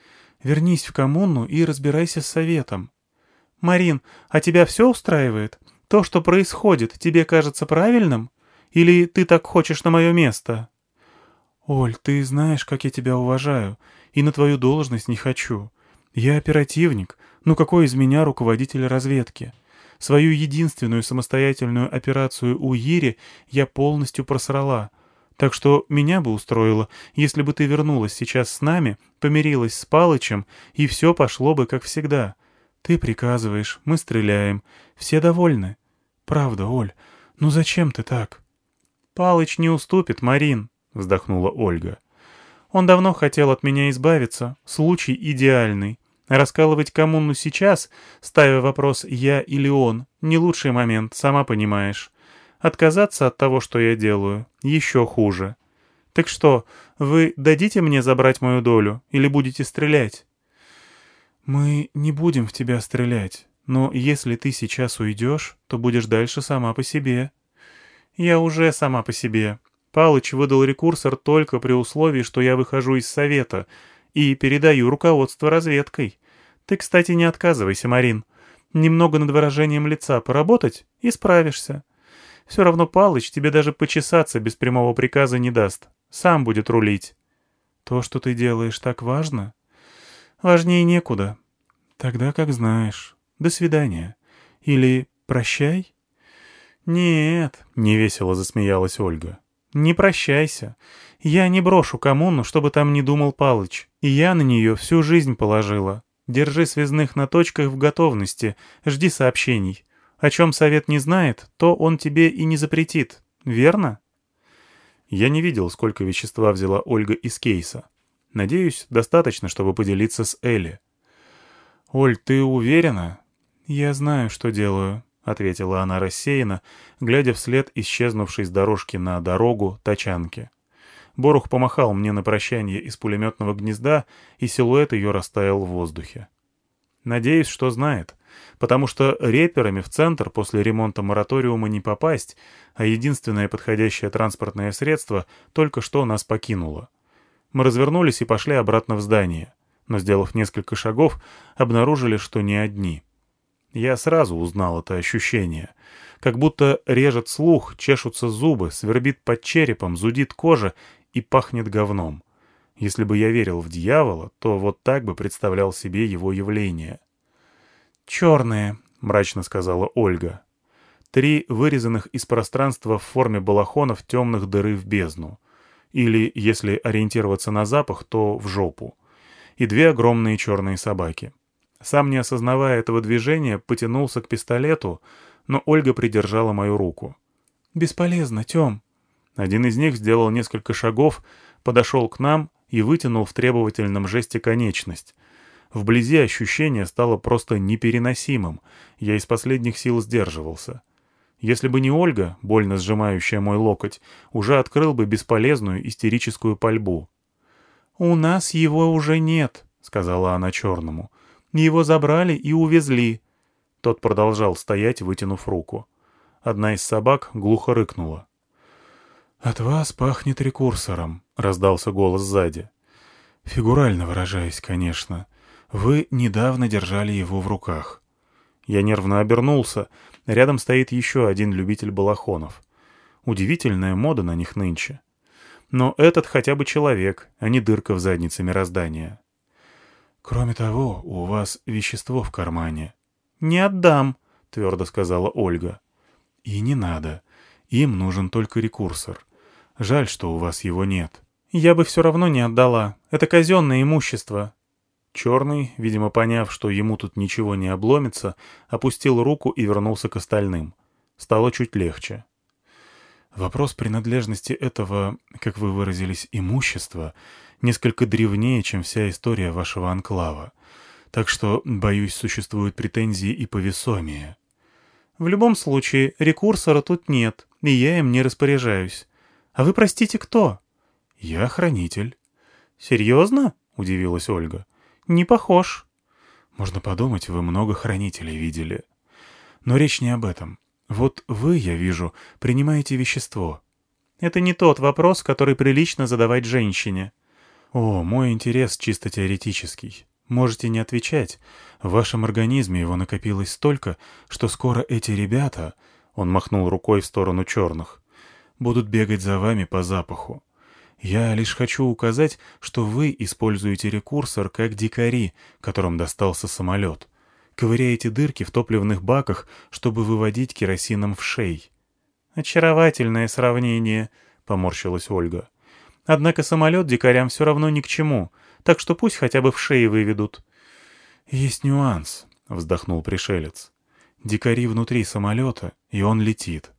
Вернись в коммуну и разбирайся с советом». «Марин, а тебя все устраивает? То, что происходит, тебе кажется правильным? Или ты так хочешь на мое место?» «Оль, ты знаешь, как я тебя уважаю, и на твою должность не хочу. Я оперативник, ну какой из меня руководитель разведки? Свою единственную самостоятельную операцию у Ири я полностью просрала. Так что меня бы устроило, если бы ты вернулась сейчас с нами, помирилась с Палычем, и все пошло бы как всегда. Ты приказываешь, мы стреляем, все довольны. «Правда, Оль, ну зачем ты так?» «Палыч не уступит, Марин», — вздохнула Ольга. «Он давно хотел от меня избавиться. Случай идеальный. Раскалывать коммуну сейчас, ставя вопрос «я» или «он», не лучший момент, сама понимаешь. Отказаться от того, что я делаю, еще хуже. Так что, вы дадите мне забрать мою долю или будете стрелять?» «Мы не будем в тебя стрелять», но если ты сейчас уйдешь, то будешь дальше сама по себе». «Я уже сама по себе. Палыч выдал рекурсор только при условии, что я выхожу из совета и передаю руководство разведкой. Ты, кстати, не отказывайся, Марин. Немного над выражением лица поработать — и справишься. Все равно Палыч тебе даже почесаться без прямого приказа не даст. Сам будет рулить». «То, что ты делаешь, так важно?» «Важнее некуда». «Тогда как знаешь». До свидания. Или прощай?» «Нет», — невесело засмеялась Ольга. «Не прощайся. Я не брошу коммуну, чтобы там не думал Палыч. И я на нее всю жизнь положила. Держи связных на точках в готовности, жди сообщений. О чем совет не знает, то он тебе и не запретит. Верно?» Я не видел, сколько вещества взяла Ольга из кейса. Надеюсь, достаточно, чтобы поделиться с Элли. «Оль, ты уверена?» «Я знаю, что делаю», — ответила она рассеянно, глядя вслед исчезнувшей с дорожки на дорогу тачанки. Борух помахал мне на прощание из пулеметного гнезда, и силуэт ее растаял в воздухе. Надеюсь, что знает, потому что реперами в центр после ремонта мораториума не попасть, а единственное подходящее транспортное средство только что нас покинуло. Мы развернулись и пошли обратно в здание, но, сделав несколько шагов, обнаружили, что не одни — я сразу узнал это ощущение. Как будто режет слух, чешутся зубы, свербит под черепом, зудит кожа и пахнет говном. Если бы я верил в дьявола, то вот так бы представлял себе его явление. черные», — мрачно сказала Ольга. Три вырезанных из пространства в форме балахонов темных дыры в бездну. Или, если ориентироваться на запах, то в жопу. И две огромные черные собаки. Сам не осознавая этого движения, потянулся к пистолету, но Ольга придержала мою руку. «Бесполезно, Тем». Один из них сделал несколько шагов, подошел к нам и вытянул в требовательном жесте конечность. Вблизи ощущение стало просто непереносимым, я из последних сил сдерживался. Если бы не Ольга, больно сжимающая мой локоть, уже открыл бы бесполезную истерическую пальбу. «У нас его уже нет», — сказала она черному. «Его забрали и увезли». Тот продолжал стоять, вытянув руку. Одна из собак глухо рыкнула. «От вас пахнет рекурсором», — раздался голос сзади. «Фигурально выражаясь, конечно. Вы недавно держали его в руках». Я нервно обернулся. Рядом стоит еще один любитель балахонов. Удивительная мода на них нынче. Но этот хотя бы человек, а не дырка в заднице мироздания. «Кроме того, у вас вещество в кармане». «Не отдам», — твердо сказала Ольга. «И не надо. Им нужен только рекурсор. Жаль, что у вас его нет». «Я бы все равно не отдала. Это казенное имущество». Черный, видимо, поняв, что ему тут ничего не обломится, опустил руку и вернулся к остальным. Стало чуть легче. Вопрос принадлежности этого, как вы выразились, имущества несколько древнее, чем вся история вашего анклава. Так что, боюсь, существуют претензии и повесомее. В любом случае, рекурсора тут нет, и я им не распоряжаюсь. А вы, простите, кто? Я хранитель. Серьезно? — удивилась Ольга. «Не похож». «Можно подумать, вы много хранителей видели. Но речь не об этом. Вот вы, я вижу, принимаете вещество». «Это не тот вопрос, который прилично задавать женщине». «О, мой интерес чисто теоретический. Можете не отвечать. В вашем организме его накопилось столько, что скоро эти ребята...» Он махнул рукой в сторону черных. «Будут бегать за вами по запаху. Я лишь хочу указать, что вы используете рекурсор как дикари, которым достался самолет. Ковыряете дырки в топливных баках, чтобы выводить керосином в шей. «Очаровательное сравнение», — поморщилась Ольга. «Однако самолет дикарям все равно ни к чему, так что пусть хотя бы в шее выведут». «Есть нюанс», — вздохнул пришелец. «Дикари внутри самолета, и он летит».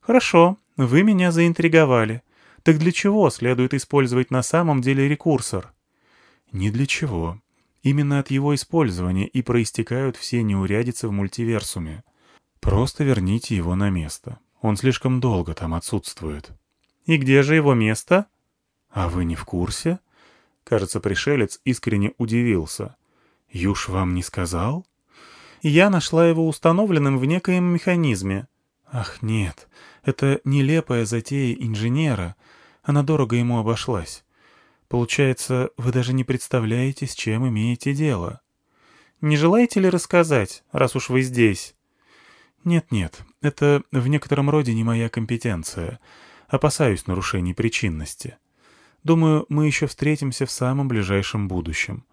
«Хорошо, вы меня заинтриговали. Так для чего следует использовать на самом деле рекурсор? Не для чего. Именно от его использования и проистекают все неурядицы в мультиверсуме. Просто верните его на место. Он слишком долго там отсутствует. И где же его место? А вы не в курсе? Кажется, пришелец искренне удивился. Юж вам не сказал? Я нашла его установленным в некоем механизме. Ах, нет, это нелепая затея инженера — она дорого ему обошлась. Получается, вы даже не представляете, с чем имеете дело. Не желаете ли рассказать, раз уж вы здесь? Нет-нет, это в некотором роде не моя компетенция. Опасаюсь нарушений причинности. Думаю, мы еще встретимся в самом ближайшем будущем.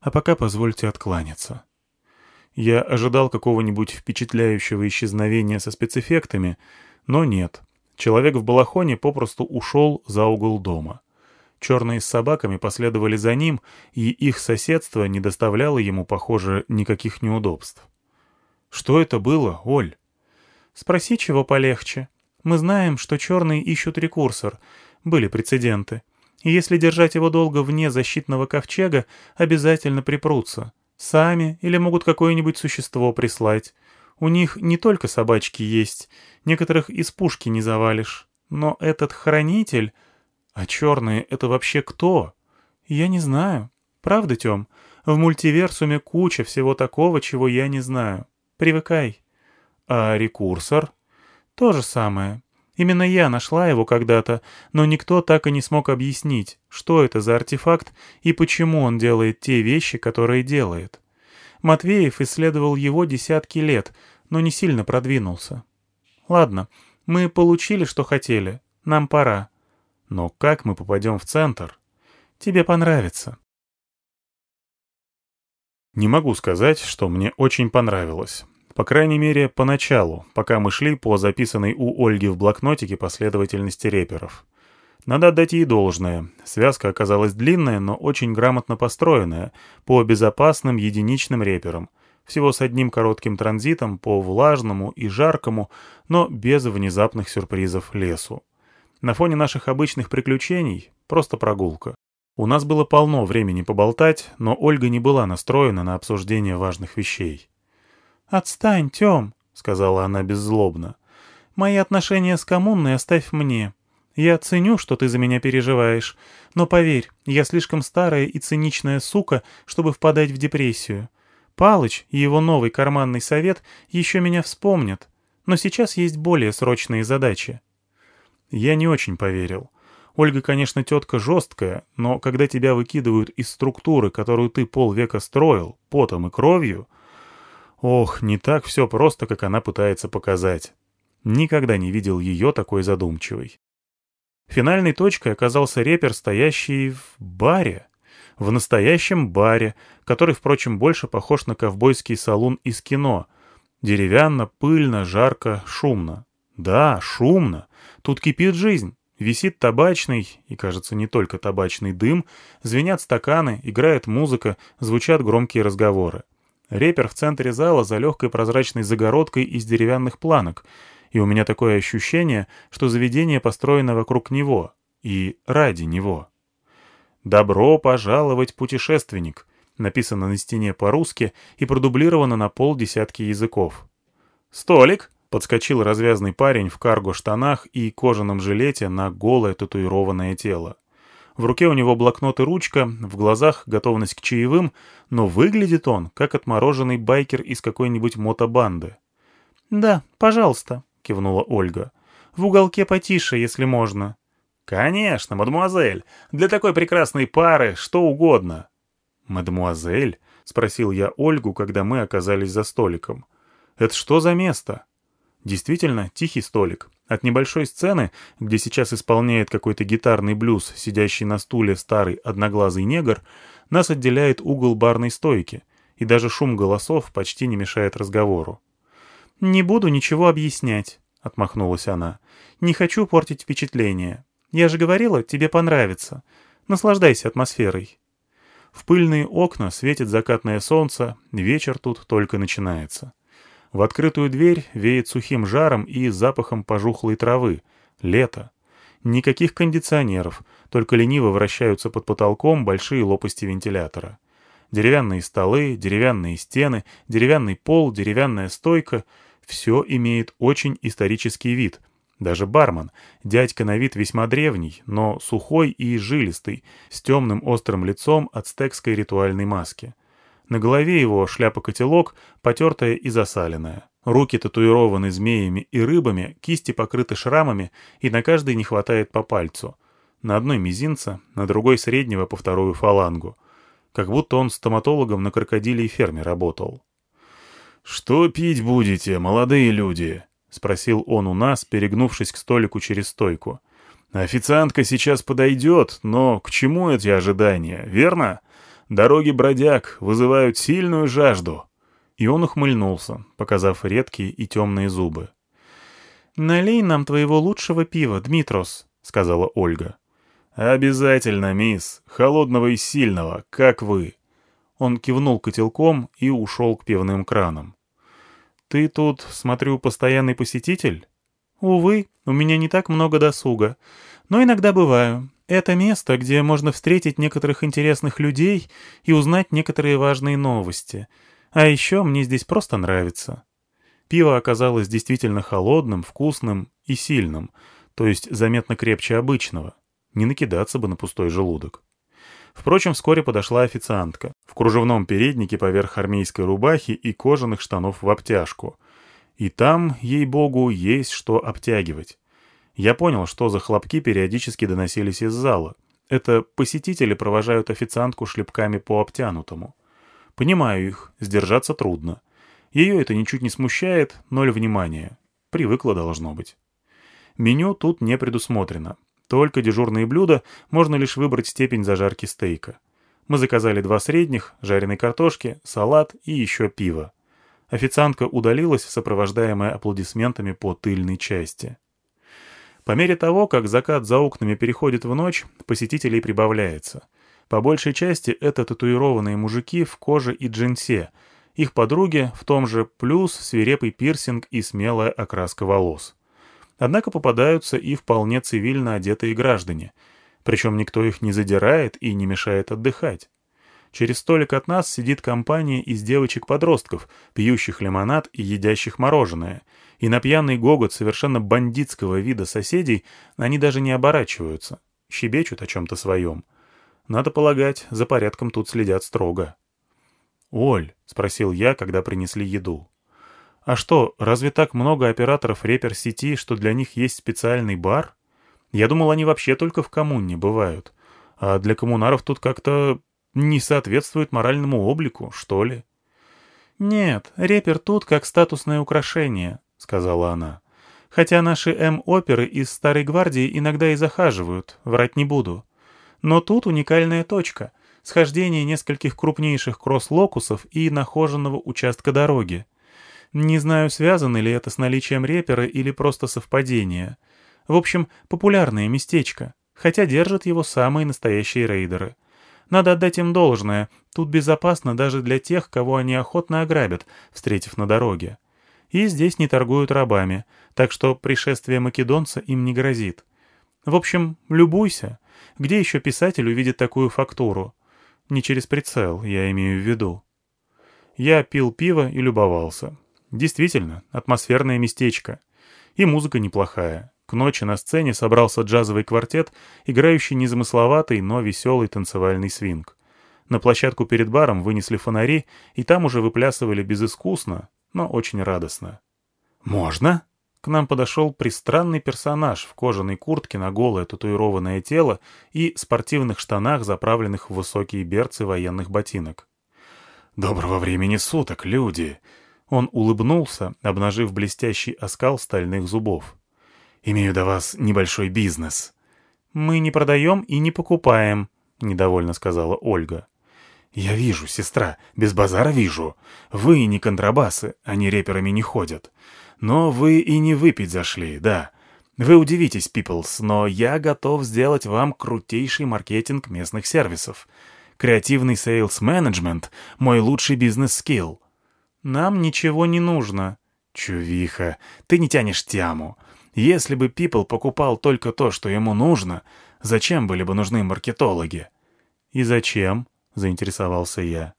А пока позвольте откланяться. Я ожидал какого-нибудь впечатляющего исчезновения со спецэффектами, но нет. Человек в балахоне попросту ушел за угол дома. Черные с собаками последовали за ним, и их соседство не доставляло ему, похоже, никаких неудобств. «Что это было, Оль?» «Спроси, чего полегче. Мы знаем, что черные ищут рекурсор. Были прецеденты. И если держать его долго вне защитного ковчега, обязательно припрутся. Сами или могут какое-нибудь существо прислать. У них не только собачки есть, некоторых из пушки не завалишь. Но этот хранитель... А черные — это вообще кто? Я не знаю. Правда, Тём? В мультиверсуме куча всего такого, чего я не знаю. Привыкай. А рекурсор? То же самое. Именно я нашла его когда-то, но никто так и не смог объяснить, что это за артефакт и почему он делает те вещи, которые делает. Матвеев исследовал его десятки лет, но не сильно продвинулся. Ладно, мы получили, что хотели. Нам пора. Но как мы попадем в центр? Тебе понравится. Не могу сказать, что мне очень понравилось. По крайней мере, поначалу, пока мы шли по записанной у Ольги в блокнотике последовательности реперов. Надо отдать ей должное. Связка оказалась длинная, но очень грамотно построенная, по безопасным единичным реперам. Всего с одним коротким транзитом по влажному и жаркому, но без внезапных сюрпризов лесу. На фоне наших обычных приключений просто прогулка. У нас было полно времени поболтать, но Ольга не была настроена на обсуждение важных вещей. «Отстань, Тём», — сказала она беззлобно. «Мои отношения с коммунной оставь мне. Я ценю, что ты за меня переживаешь, но поверь, я слишком старая и циничная сука, чтобы впадать в депрессию. Палыч и его новый карманный совет еще меня вспомнят, но сейчас есть более срочные задачи». Я не очень поверил. Ольга, конечно, тетка жесткая, но когда тебя выкидывают из структуры, которую ты полвека строил, потом и кровью... Ох, не так все просто, как она пытается показать. Никогда не видел ее такой задумчивой. Финальной точкой оказался репер, стоящий в баре. В настоящем баре, который, впрочем, больше похож на ковбойский салон из кино. Деревянно, пыльно, жарко, шумно. Да, шумно. Тут кипит жизнь. Висит табачный, и, кажется, не только табачный дым, звенят стаканы, играет музыка, звучат громкие разговоры. Репер в центре зала за легкой прозрачной загородкой из деревянных планок — и у меня такое ощущение, что заведение построено вокруг него и ради него. «Добро пожаловать, путешественник!» написано на стене по-русски и продублировано на полдесятки языков. «Столик!» — подскочил развязный парень в карго-штанах и кожаном жилете на голое татуированное тело. В руке у него блокнот и ручка, в глазах готовность к чаевым, но выглядит он, как отмороженный байкер из какой-нибудь мотобанды. «Да, пожалуйста», — кивнула Ольга. «В уголке потише, если можно». «Конечно, мадемуазель. Для такой прекрасной пары что угодно». «Мадемуазель?» — спросил я Ольгу, когда мы оказались за столиком. «Это что за место?» Действительно, тихий столик. От небольшой сцены, где сейчас исполняет какой-то гитарный блюз, сидящий на стуле старый одноглазый негр, нас отделяет угол барной стойки, и даже шум голосов почти не мешает разговору. «Не буду ничего объяснять», — отмахнулась она. «Не хочу портить впечатление. Я же говорила, тебе понравится. Наслаждайся атмосферой». В пыльные окна светит закатное солнце, вечер тут только начинается. В открытую дверь веет сухим жаром и запахом пожухлой травы. Лето. Никаких кондиционеров, только лениво вращаются под потолком большие лопасти вентилятора. Деревянные столы, деревянные стены, деревянный пол, деревянная стойка — все имеет очень исторический вид. Даже бармен, дядька на вид весьма древний, но сухой и жилистый, с темным острым лицом ацтекской ритуальной маски. На голове его шляпа-котелок, потертая и засаленная. Руки татуированы змеями и рыбами, кисти покрыты шрамами, и на каждой не хватает по пальцу. На одной мизинца, на другой среднего по вторую фалангу. Как будто он стоматологом на крокодиле и ферме работал. «Что пить будете, молодые люди?» — спросил он у нас, перегнувшись к столику через стойку. «Официантка сейчас подойдет, но к чему эти ожидания, верно? Дороги бродяг вызывают сильную жажду». И он ухмыльнулся, показав редкие и темные зубы. «Налей нам твоего лучшего пива, Дмитрос», — сказала Ольга. «Обязательно, мисс. Холодного и сильного, как вы». Он кивнул котелком и ушел к пивным кранам. «Ты тут, смотрю, постоянный посетитель?» «Увы, у меня не так много досуга. Но иногда бываю. Это место, где можно встретить некоторых интересных людей и узнать некоторые важные новости. А еще мне здесь просто нравится». Пиво оказалось действительно холодным, вкусным и сильным, то есть заметно крепче обычного. Не накидаться бы на пустой желудок. Впрочем, вскоре подошла официантка в кружевном переднике поверх армейской рубахи и кожаных штанов в обтяжку. И там, ей-богу, есть что обтягивать. Я понял, что за хлопки периодически доносились из зала. Это посетители провожают официантку шлепками по обтянутому. Понимаю их, сдержаться трудно. Ее это ничуть не смущает, ноль внимания. Привыкла должно быть. Меню тут не предусмотрено. Только дежурные блюда, можно лишь выбрать степень зажарки стейка. Мы заказали два средних, жареной картошки, салат и еще пиво. Официантка удалилась, сопровождаемая аплодисментами по тыльной части. По мере того, как закат за окнами переходит в ночь, посетителей прибавляется. По большей части это татуированные мужики в коже и джинсе, их подруги в том же плюс свирепый пирсинг и смелая окраска волос. Однако попадаются и вполне цивильно одетые граждане, причем никто их не задирает и не мешает отдыхать. Через столик от нас сидит компания из девочек-подростков, пьющих лимонад и едящих мороженое, и на пьяный гогот совершенно бандитского вида соседей они даже не оборачиваются, щебечут о чем-то своем. Надо полагать, за порядком тут следят строго. «Оль», — спросил я, когда принесли еду, — «а что, разве так много операторов репер-сети, что для них есть специальный бар? Я думал, они вообще только в коммуне бывают. А для коммунаров тут как-то не соответствует моральному облику, что ли?» «Нет, репер тут как статусное украшение», — сказала она. «Хотя наши М-оперы из Старой Гвардии иногда и захаживают, врать не буду. Но тут уникальная точка — схождение нескольких крупнейших кросс-локусов и нахоженного участка дороги. Не знаю, связано ли это с наличием репера или просто совпадение. В общем, популярное местечко, хотя держат его самые настоящие рейдеры. Надо отдать им должное, тут безопасно даже для тех, кого они охотно ограбят, встретив на дороге. И здесь не торгуют рабами, так что пришествие македонца им не грозит. В общем, любуйся. Где еще писатель увидит такую фактуру? Не через прицел, я имею в виду. Я пил пиво и любовался. Действительно, атмосферное местечко. И музыка неплохая. К ночи на сцене собрался джазовый квартет, играющий незамысловатый, но веселый танцевальный свинг. На площадку перед баром вынесли фонари, и там уже выплясывали безыскусно, но очень радостно. «Можно?» К нам подошел пристранный персонаж в кожаной куртке на голое татуированное тело и спортивных штанах, заправленных в высокие берцы военных ботинок. «Доброго времени суток, люди!» Он улыбнулся, обнажив блестящий оскал стальных зубов. «Имею до вас небольшой бизнес». «Мы не продаем и не покупаем», — недовольно сказала Ольга. «Я вижу, сестра, без базара вижу. Вы не контрабасы, они реперами не ходят. Но вы и не выпить зашли, да. Вы удивитесь, Пиплс, но я готов сделать вам крутейший маркетинг местных сервисов. Креативный сейлс-менеджмент — мой лучший бизнес-скилл». «Нам ничего не нужно». «Чувиха, ты не тянешь тяму. Если бы Пипл покупал только то, что ему нужно, зачем были бы нужны маркетологи?» «И зачем?» — заинтересовался я.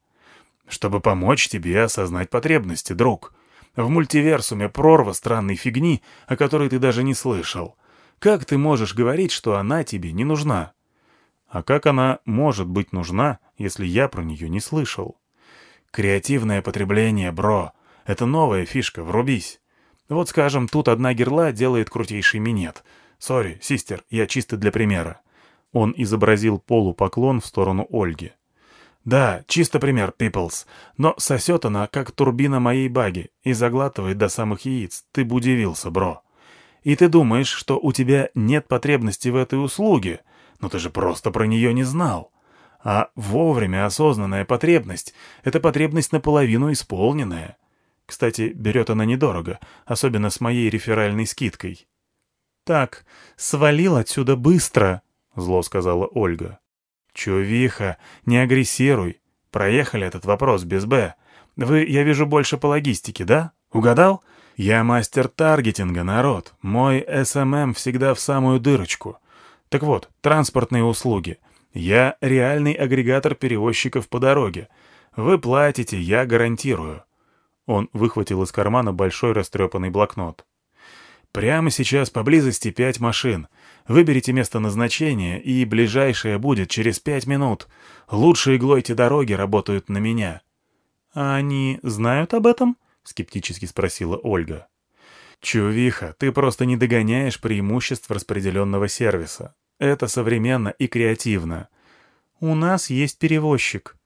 «Чтобы помочь тебе осознать потребности, друг. В мультиверсуме прорва странной фигни, о которой ты даже не слышал. Как ты можешь говорить, что она тебе не нужна?» «А как она может быть нужна, если я про нее не слышал?» «Креативное потребление, бро. Это новая фишка, врубись. Вот, скажем, тут одна герла делает крутейший минет. Сори, систер, я чисто для примера». Он изобразил полупоклон в сторону Ольги. Да, чисто пример, Пиплс. Но сосет она, как турбина моей баги, и заглатывает до самых яиц. Ты бы удивился, бро. И ты думаешь, что у тебя нет потребности в этой услуге, но ты же просто про нее не знал. А вовремя осознанная потребность — это потребность наполовину исполненная. Кстати, берет она недорого, особенно с моей реферальной скидкой. «Так, свалил отсюда быстро», — зло сказала Ольга. «Чувиха, не агрессируй. Проехали этот вопрос без «Б». Вы, я вижу, больше по логистике, да? Угадал? Я мастер таргетинга, народ. Мой SMM всегда в самую дырочку. Так вот, транспортные услуги. Я реальный агрегатор перевозчиков по дороге. Вы платите, я гарантирую». Он выхватил из кармана большой растрепанный блокнот. «Прямо сейчас поблизости пять машин. Выберите место назначения, и ближайшее будет через пять минут. Лучшие глойте дороги работают на меня». «А они знают об этом?» — скептически спросила Ольга. «Чувиха, ты просто не догоняешь преимуществ распределенного сервиса. Это современно и креативно». «У нас есть перевозчик».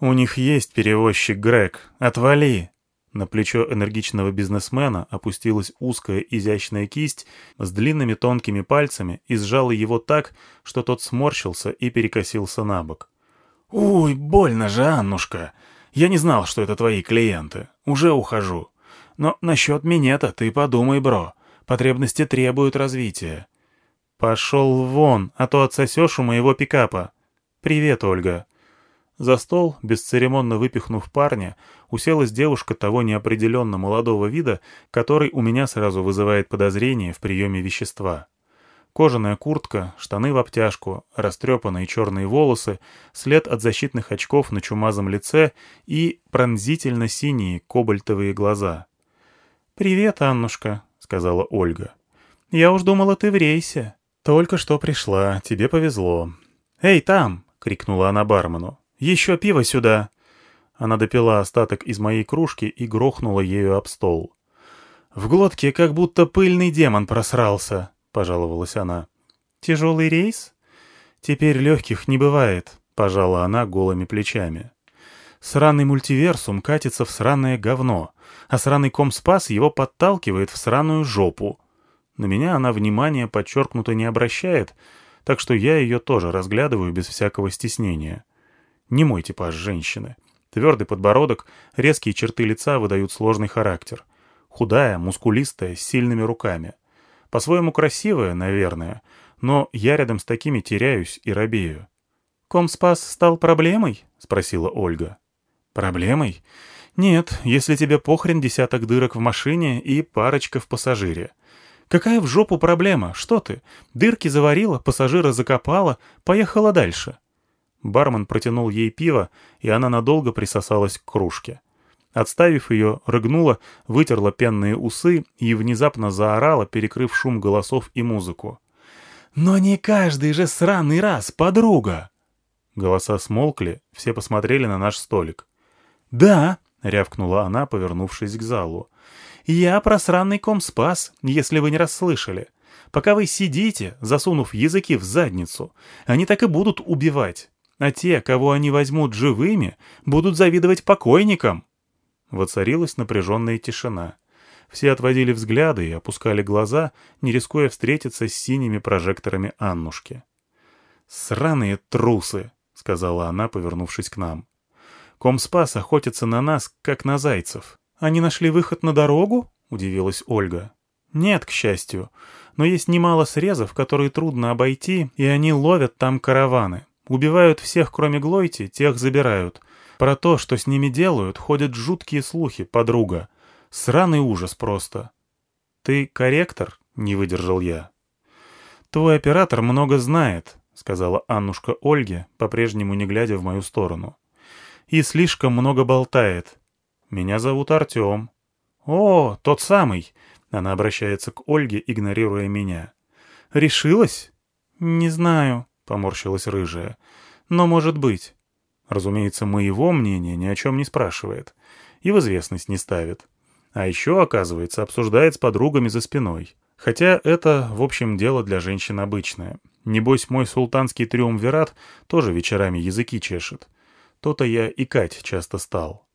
«У них есть перевозчик, Грег. Отвали!» На плечо энергичного бизнесмена опустилась узкая изящная кисть с длинными тонкими пальцами и сжала его так, что тот сморщился и перекосился на бок. «Ой, больно же, Аннушка. Я не знал, что это твои клиенты. Уже ухожу. Но насчет минета ты подумай, бро. Потребности требуют развития». «Пошел вон, а то отсосешь у моего пикапа. Привет, Ольга». За стол, бесцеремонно выпихнув парня, уселась девушка того неопределенно молодого вида, который у меня сразу вызывает подозрение в приеме вещества. Кожаная куртка, штаны в обтяжку, растрепанные черные волосы, след от защитных очков на чумазом лице и пронзительно синие кобальтовые глаза. «Привет, Аннушка», — сказала Ольга. «Я уж думала, ты в рейсе». «Только что пришла, тебе повезло». «Эй, там!» — крикнула она бармену. «Еще пиво сюда!» Она допила остаток из моей кружки и грохнула ею об стол. «В глотке как будто пыльный демон просрался», — пожаловалась она. «Тяжелый рейс?» «Теперь легких не бывает», — пожала она голыми плечами. «Сраный мультиверсум катится в сраное говно, а сраный комспас его подталкивает в сраную жопу. На меня она внимания подчеркнуто не обращает, так что я ее тоже разглядываю без всякого стеснения. Не мой типаж женщины. Твердый подбородок, резкие черты лица выдают сложный характер. Худая, мускулистая, с сильными руками. По-своему красивая, наверное, но я рядом с такими теряюсь и робею. «Комспас стал проблемой?» — спросила Ольга. «Проблемой? Нет, если тебе похрен десяток дырок в машине и парочка в пассажире. Какая в жопу проблема? Что ты? Дырки заварила, пассажира закопала, поехала дальше. Бармен протянул ей пиво, и она надолго присосалась к кружке. Отставив ее, рыгнула, вытерла пенные усы и внезапно заорала, перекрыв шум голосов и музыку. «Но не каждый же сраный раз, подруга!» Голоса смолкли, все посмотрели на наш столик. «Да!» — рявкнула она, повернувшись к залу. «Я про сраный ком спас, если вы не расслышали. Пока вы сидите, засунув языки в задницу, они так и будут убивать а те, кого они возьмут живыми, будут завидовать покойникам. Воцарилась напряженная тишина. Все отводили взгляды и опускали глаза, не рискуя встретиться с синими прожекторами Аннушки. «Сраные трусы!» — сказала она, повернувшись к нам. «Комспас охотится на нас, как на зайцев. Они нашли выход на дорогу?» — удивилась Ольга. «Нет, к счастью. Но есть немало срезов, которые трудно обойти, и они ловят там караваны. Убивают всех, кроме Глойти, тех забирают. Про то, что с ними делают, ходят жуткие слухи, подруга. Сраный ужас просто. «Ты корректор?» — не выдержал я. «Твой оператор много знает», — сказала Аннушка Ольге, по-прежнему не глядя в мою сторону. «И слишком много болтает. Меня зовут Артем». «О, тот самый!» — она обращается к Ольге, игнорируя меня. «Решилась?» «Не знаю», — поморщилась рыжая. «Но может быть». Разумеется, моего мнения ни о чем не спрашивает. И в известность не ставит. А еще, оказывается, обсуждает с подругами за спиной. Хотя это, в общем, дело для женщин обычное. Небось, мой султанский триумвират тоже вечерами языки чешет. То-то я и Кать часто стал.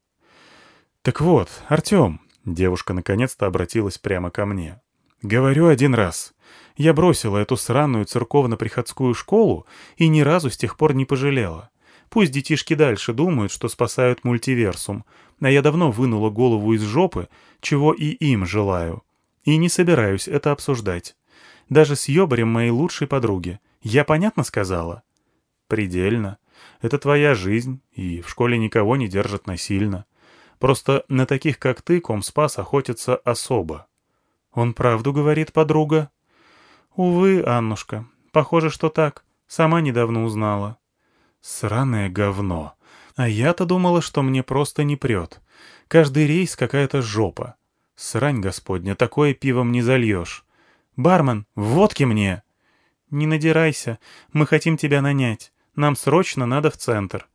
«Так вот, Артем», — девушка наконец-то обратилась прямо ко мне. «Говорю один раз. Я бросила эту сраную церковно-приходскую школу и ни разу с тех пор не пожалела. Пусть детишки дальше думают, что спасают мультиверсум, а я давно вынула голову из жопы, чего и им желаю. И не собираюсь это обсуждать. Даже с ёбарем моей лучшей подруги. Я понятно сказала? Предельно. Это твоя жизнь, и в школе никого не держат насильно. Просто на таких, как ты, Комспас охотится особо. Он правду говорит, подруга? «Увы, Аннушка, похоже, что так. Сама недавно узнала». «Сраное говно. А я-то думала, что мне просто не прет. Каждый рейс какая-то жопа. Срань, господня, такое пивом не зальешь. Бармен, водки мне!» «Не надирайся, мы хотим тебя нанять. Нам срочно надо в центр».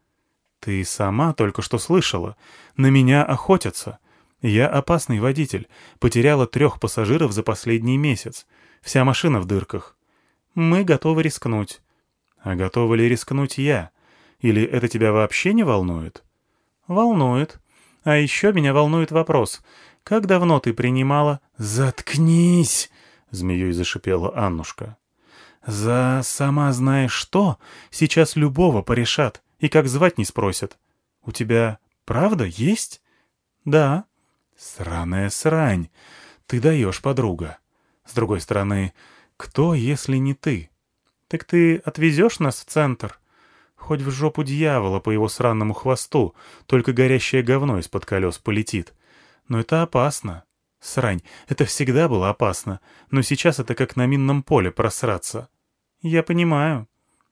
«Ты сама только что слышала. На меня охотятся. Я опасный водитель. Потеряла трех пассажиров за последний месяц. Вся машина в дырках. Мы готовы рискнуть. А готова ли рискнуть я? Или это тебя вообще не волнует? Волнует. А еще меня волнует вопрос. Как давно ты принимала... Заткнись! Змеей зашипела Аннушка. За сама знаешь что, сейчас любого порешат. И как звать не спросят. У тебя правда есть? Да. Сраная срань. Ты даешь, подруга. С другой стороны, кто, если не ты? Так ты отвезешь нас в центр? Хоть в жопу дьявола по его сранному хвосту, только горящее говно из-под колес полетит. Но это опасно. Срань, это всегда было опасно, но сейчас это как на минном поле просраться. Я понимаю.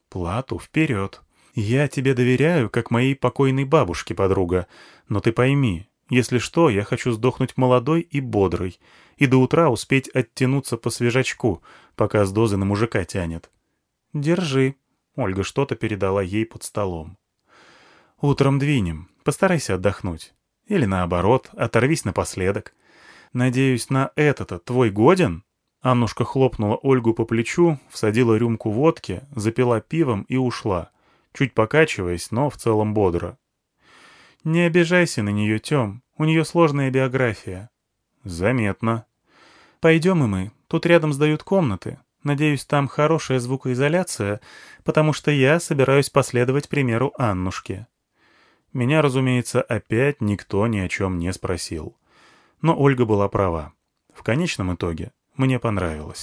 Плату вперед. Я тебе доверяю, как моей покойной бабушке, подруга. Но ты пойми, если что, я хочу сдохнуть молодой и бодрой, и до утра успеть оттянуться по свежачку, пока с дозы на мужика тянет. Держи. Ольга что-то передала ей под столом. Утром двинем. Постарайся отдохнуть. Или наоборот, оторвись напоследок. Надеюсь, на это-то твой годен?» Аннушка хлопнула Ольгу по плечу, всадила рюмку водки, запила пивом и ушла, чуть покачиваясь, но в целом бодро. «Не обижайся на нее, Тем, у нее сложная биография». «Заметно». «Пойдем и мы, тут рядом сдают комнаты. Надеюсь, там хорошая звукоизоляция, потому что я собираюсь последовать примеру Аннушки». Меня, разумеется, опять никто ни о чем не спросил. Но Ольга была права. В конечном итоге мне понравилось.